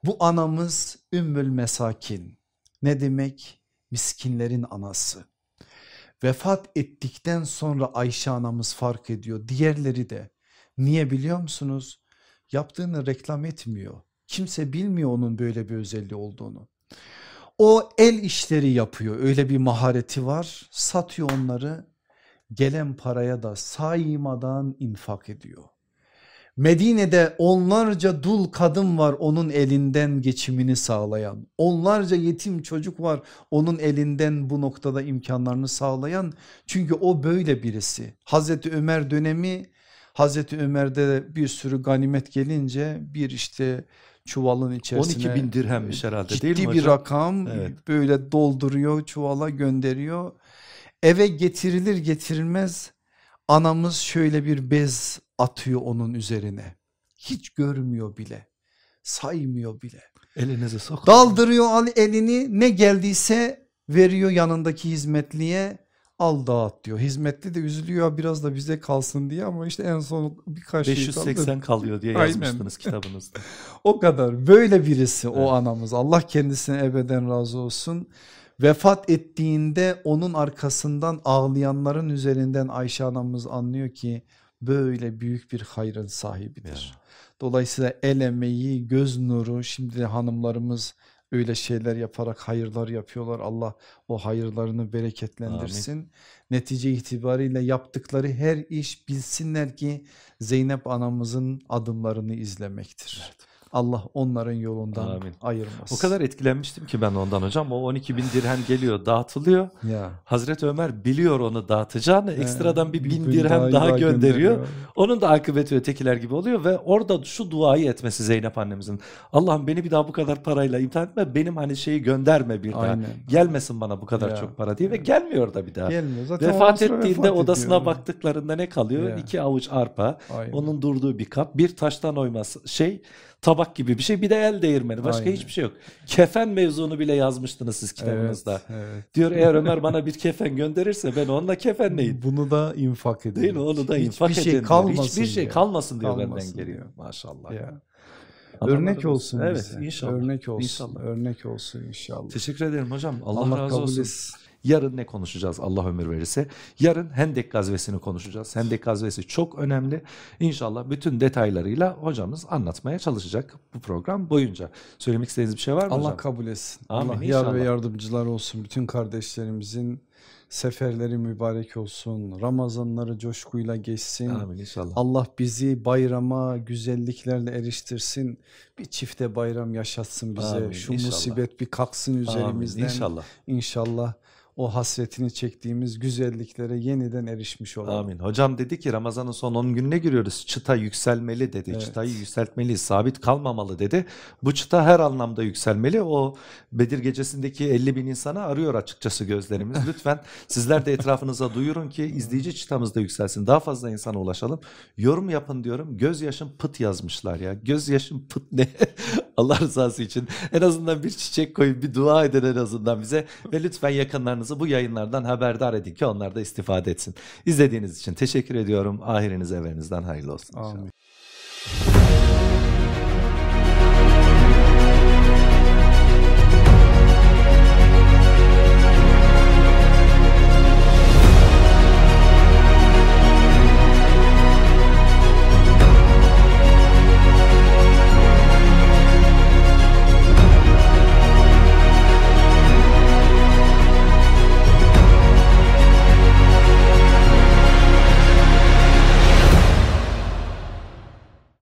Bu anamız Ümmül Mesakin. Ne demek? Miskinlerin anası. Vefat ettikten sonra Ayşe anamız fark ediyor. Diğerleri de. Niye biliyor musunuz? Yaptığını reklam etmiyor. Kimse bilmiyor onun böyle bir özelliği olduğunu. O el işleri yapıyor. Öyle bir mahareti var. Satıyor onları. Gelen paraya da saymadan infak ediyor. Medine'de onlarca dul kadın var onun elinden geçimini sağlayan. Onlarca yetim çocuk var onun elinden bu noktada imkanlarını sağlayan. Çünkü o böyle birisi. Hazreti Ömer dönemi Hazreti Ömer'de de bir sürü ganimet gelince bir işte çuvalın içerisine 12 bin dirhemmiş herhalde ciddi değil mi bir hocam? rakam Evet. böyle dolduruyor çuvala gönderiyor. Eve getirilir getirilmez anamız şöyle bir bez atıyor onun üzerine. Hiç görmüyor bile saymıyor bile. Elinizi sokun. Daldırıyor al elini ne geldiyse veriyor yanındaki hizmetliye al dağıt diyor. Hizmetli de üzülüyor biraz da bize kalsın diye ama işte en son birkaç şey kaldı. 580 kalıyor diye yazmıştınız kitabınızda. *laughs* O kadar böyle birisi o Evet. anamız Allah kendisine ebeden razı olsun. Vefat ettiğinde onun arkasından ağlayanların üzerinden Ayşe anamız anlıyor ki böyle büyük bir hayrın sahibidir. Dolayısıyla el emeği, göz nuru şimdi de hanımlarımız öyle şeyler yaparak hayırlar yapıyorlar. Allah o hayırlarını bereketlendirsin. Netice itibariyle yaptıkları her iş bilsinler ki Zeynep anamızın adımlarını izlemektir. Allah onların yolundan Amin. ayırmasın. O kadar etkilenmiştim ki ben ondan hocam. O 12 bin dirhem geliyor dağıtılıyor. ya. Hazreti Ömer biliyor onu dağıtacağını ekstradan bir bin bir dirhem daha, gönderiyor. gönderiyor. Onun da akıbeti ötekiler gibi oluyor ve orada şu duayı etmesi Zeynep annemizin. Allah'ım beni bir daha bu kadar parayla imtihan etme. Benim hani şeyi gönderme bir daha. Aynen. Gelmesin bana bu kadar Ya. çok para diye ve gelmiyor da bir daha. Gelmiyor. Zaten Vefat ettiğinde vefat odasına ediyor. baktıklarında ne kalıyor? Ya. İki avuç arpa, Aynen. onun durduğu bir kap, bir taştan oyması şey, tabak gibi bir şey, bir de el değirmeni. Başka Aynen. hiçbir şey yok. Kefen mevzunu bile yazmıştınız siz kitabınızda. Evet, evet. Diyor eğer Ömer bana bir kefen gönderirse ben onunla kefenleyim. Bunu da infak edin. Değil mi? Onu da Hiçbir infak şey edin diyor. kalmasın Hiçbir şey diyor. kalmasın diyor Kalmasın benden geliyor. Maşallah. Ya. Örnek olsun Evet bize. inşallah. Örnek olsun. İnşallah. Örnek olsun inşallah. Teşekkür ederim hocam. Allah, Allah razı kabul olsun. etsin. Yarın ne konuşacağız Allah ömür verirse? Yarın Hendek gazvesini konuşacağız. Hendek gazvesi çok önemli. İnşallah bütün detaylarıyla hocamız anlatmaya çalışacak bu program boyunca. Söylemek istediğiniz bir şey var mı Allah hocam? kabul etsin. Amin, Allah yar inşallah. ve yardımcılar olsun. Bütün kardeşlerimizin seferleri mübarek olsun. Ramazanları coşkuyla geçsin. Amin inşallah. Allah bizi bayrama güzelliklerle eriştirsin. Bir çifte bayram yaşatsın bize. Amin, Şu inşallah. musibet bir kalksın üzerimizden. Amin inşallah. İnşallah o hasretini çektiğimiz güzelliklere yeniden erişmiş olalım. Amin. Hocam dedi ki Ramazan'ın son 10 gününe giriyoruz. Çıta yükselmeli dedi. Evet. Çıtayı yükseltmeliyiz. Sabit kalmamalı dedi. Bu çıta her anlamda yükselmeli. O Bedir gecesindeki 50 bin insana arıyor açıkçası gözlerimiz. *laughs* Lütfen sizler de etrafınıza duyurun ki izleyici çıtamız da yükselsin. Daha fazla insana ulaşalım. Yorum yapın diyorum. Gözyaşım pıt yazmışlar ya. Gözyaşım pıt ne? *laughs* Allah rızası için en azından bir çiçek koyun bir dua edin en azından bize ve lütfen yakınlarınızı bu yayınlardan haberdar edin ki onlar da istifade etsin. İzlediğiniz için teşekkür ediyorum. Ahiriniz evlerinizden hayırlı olsun. inşallah. Amin.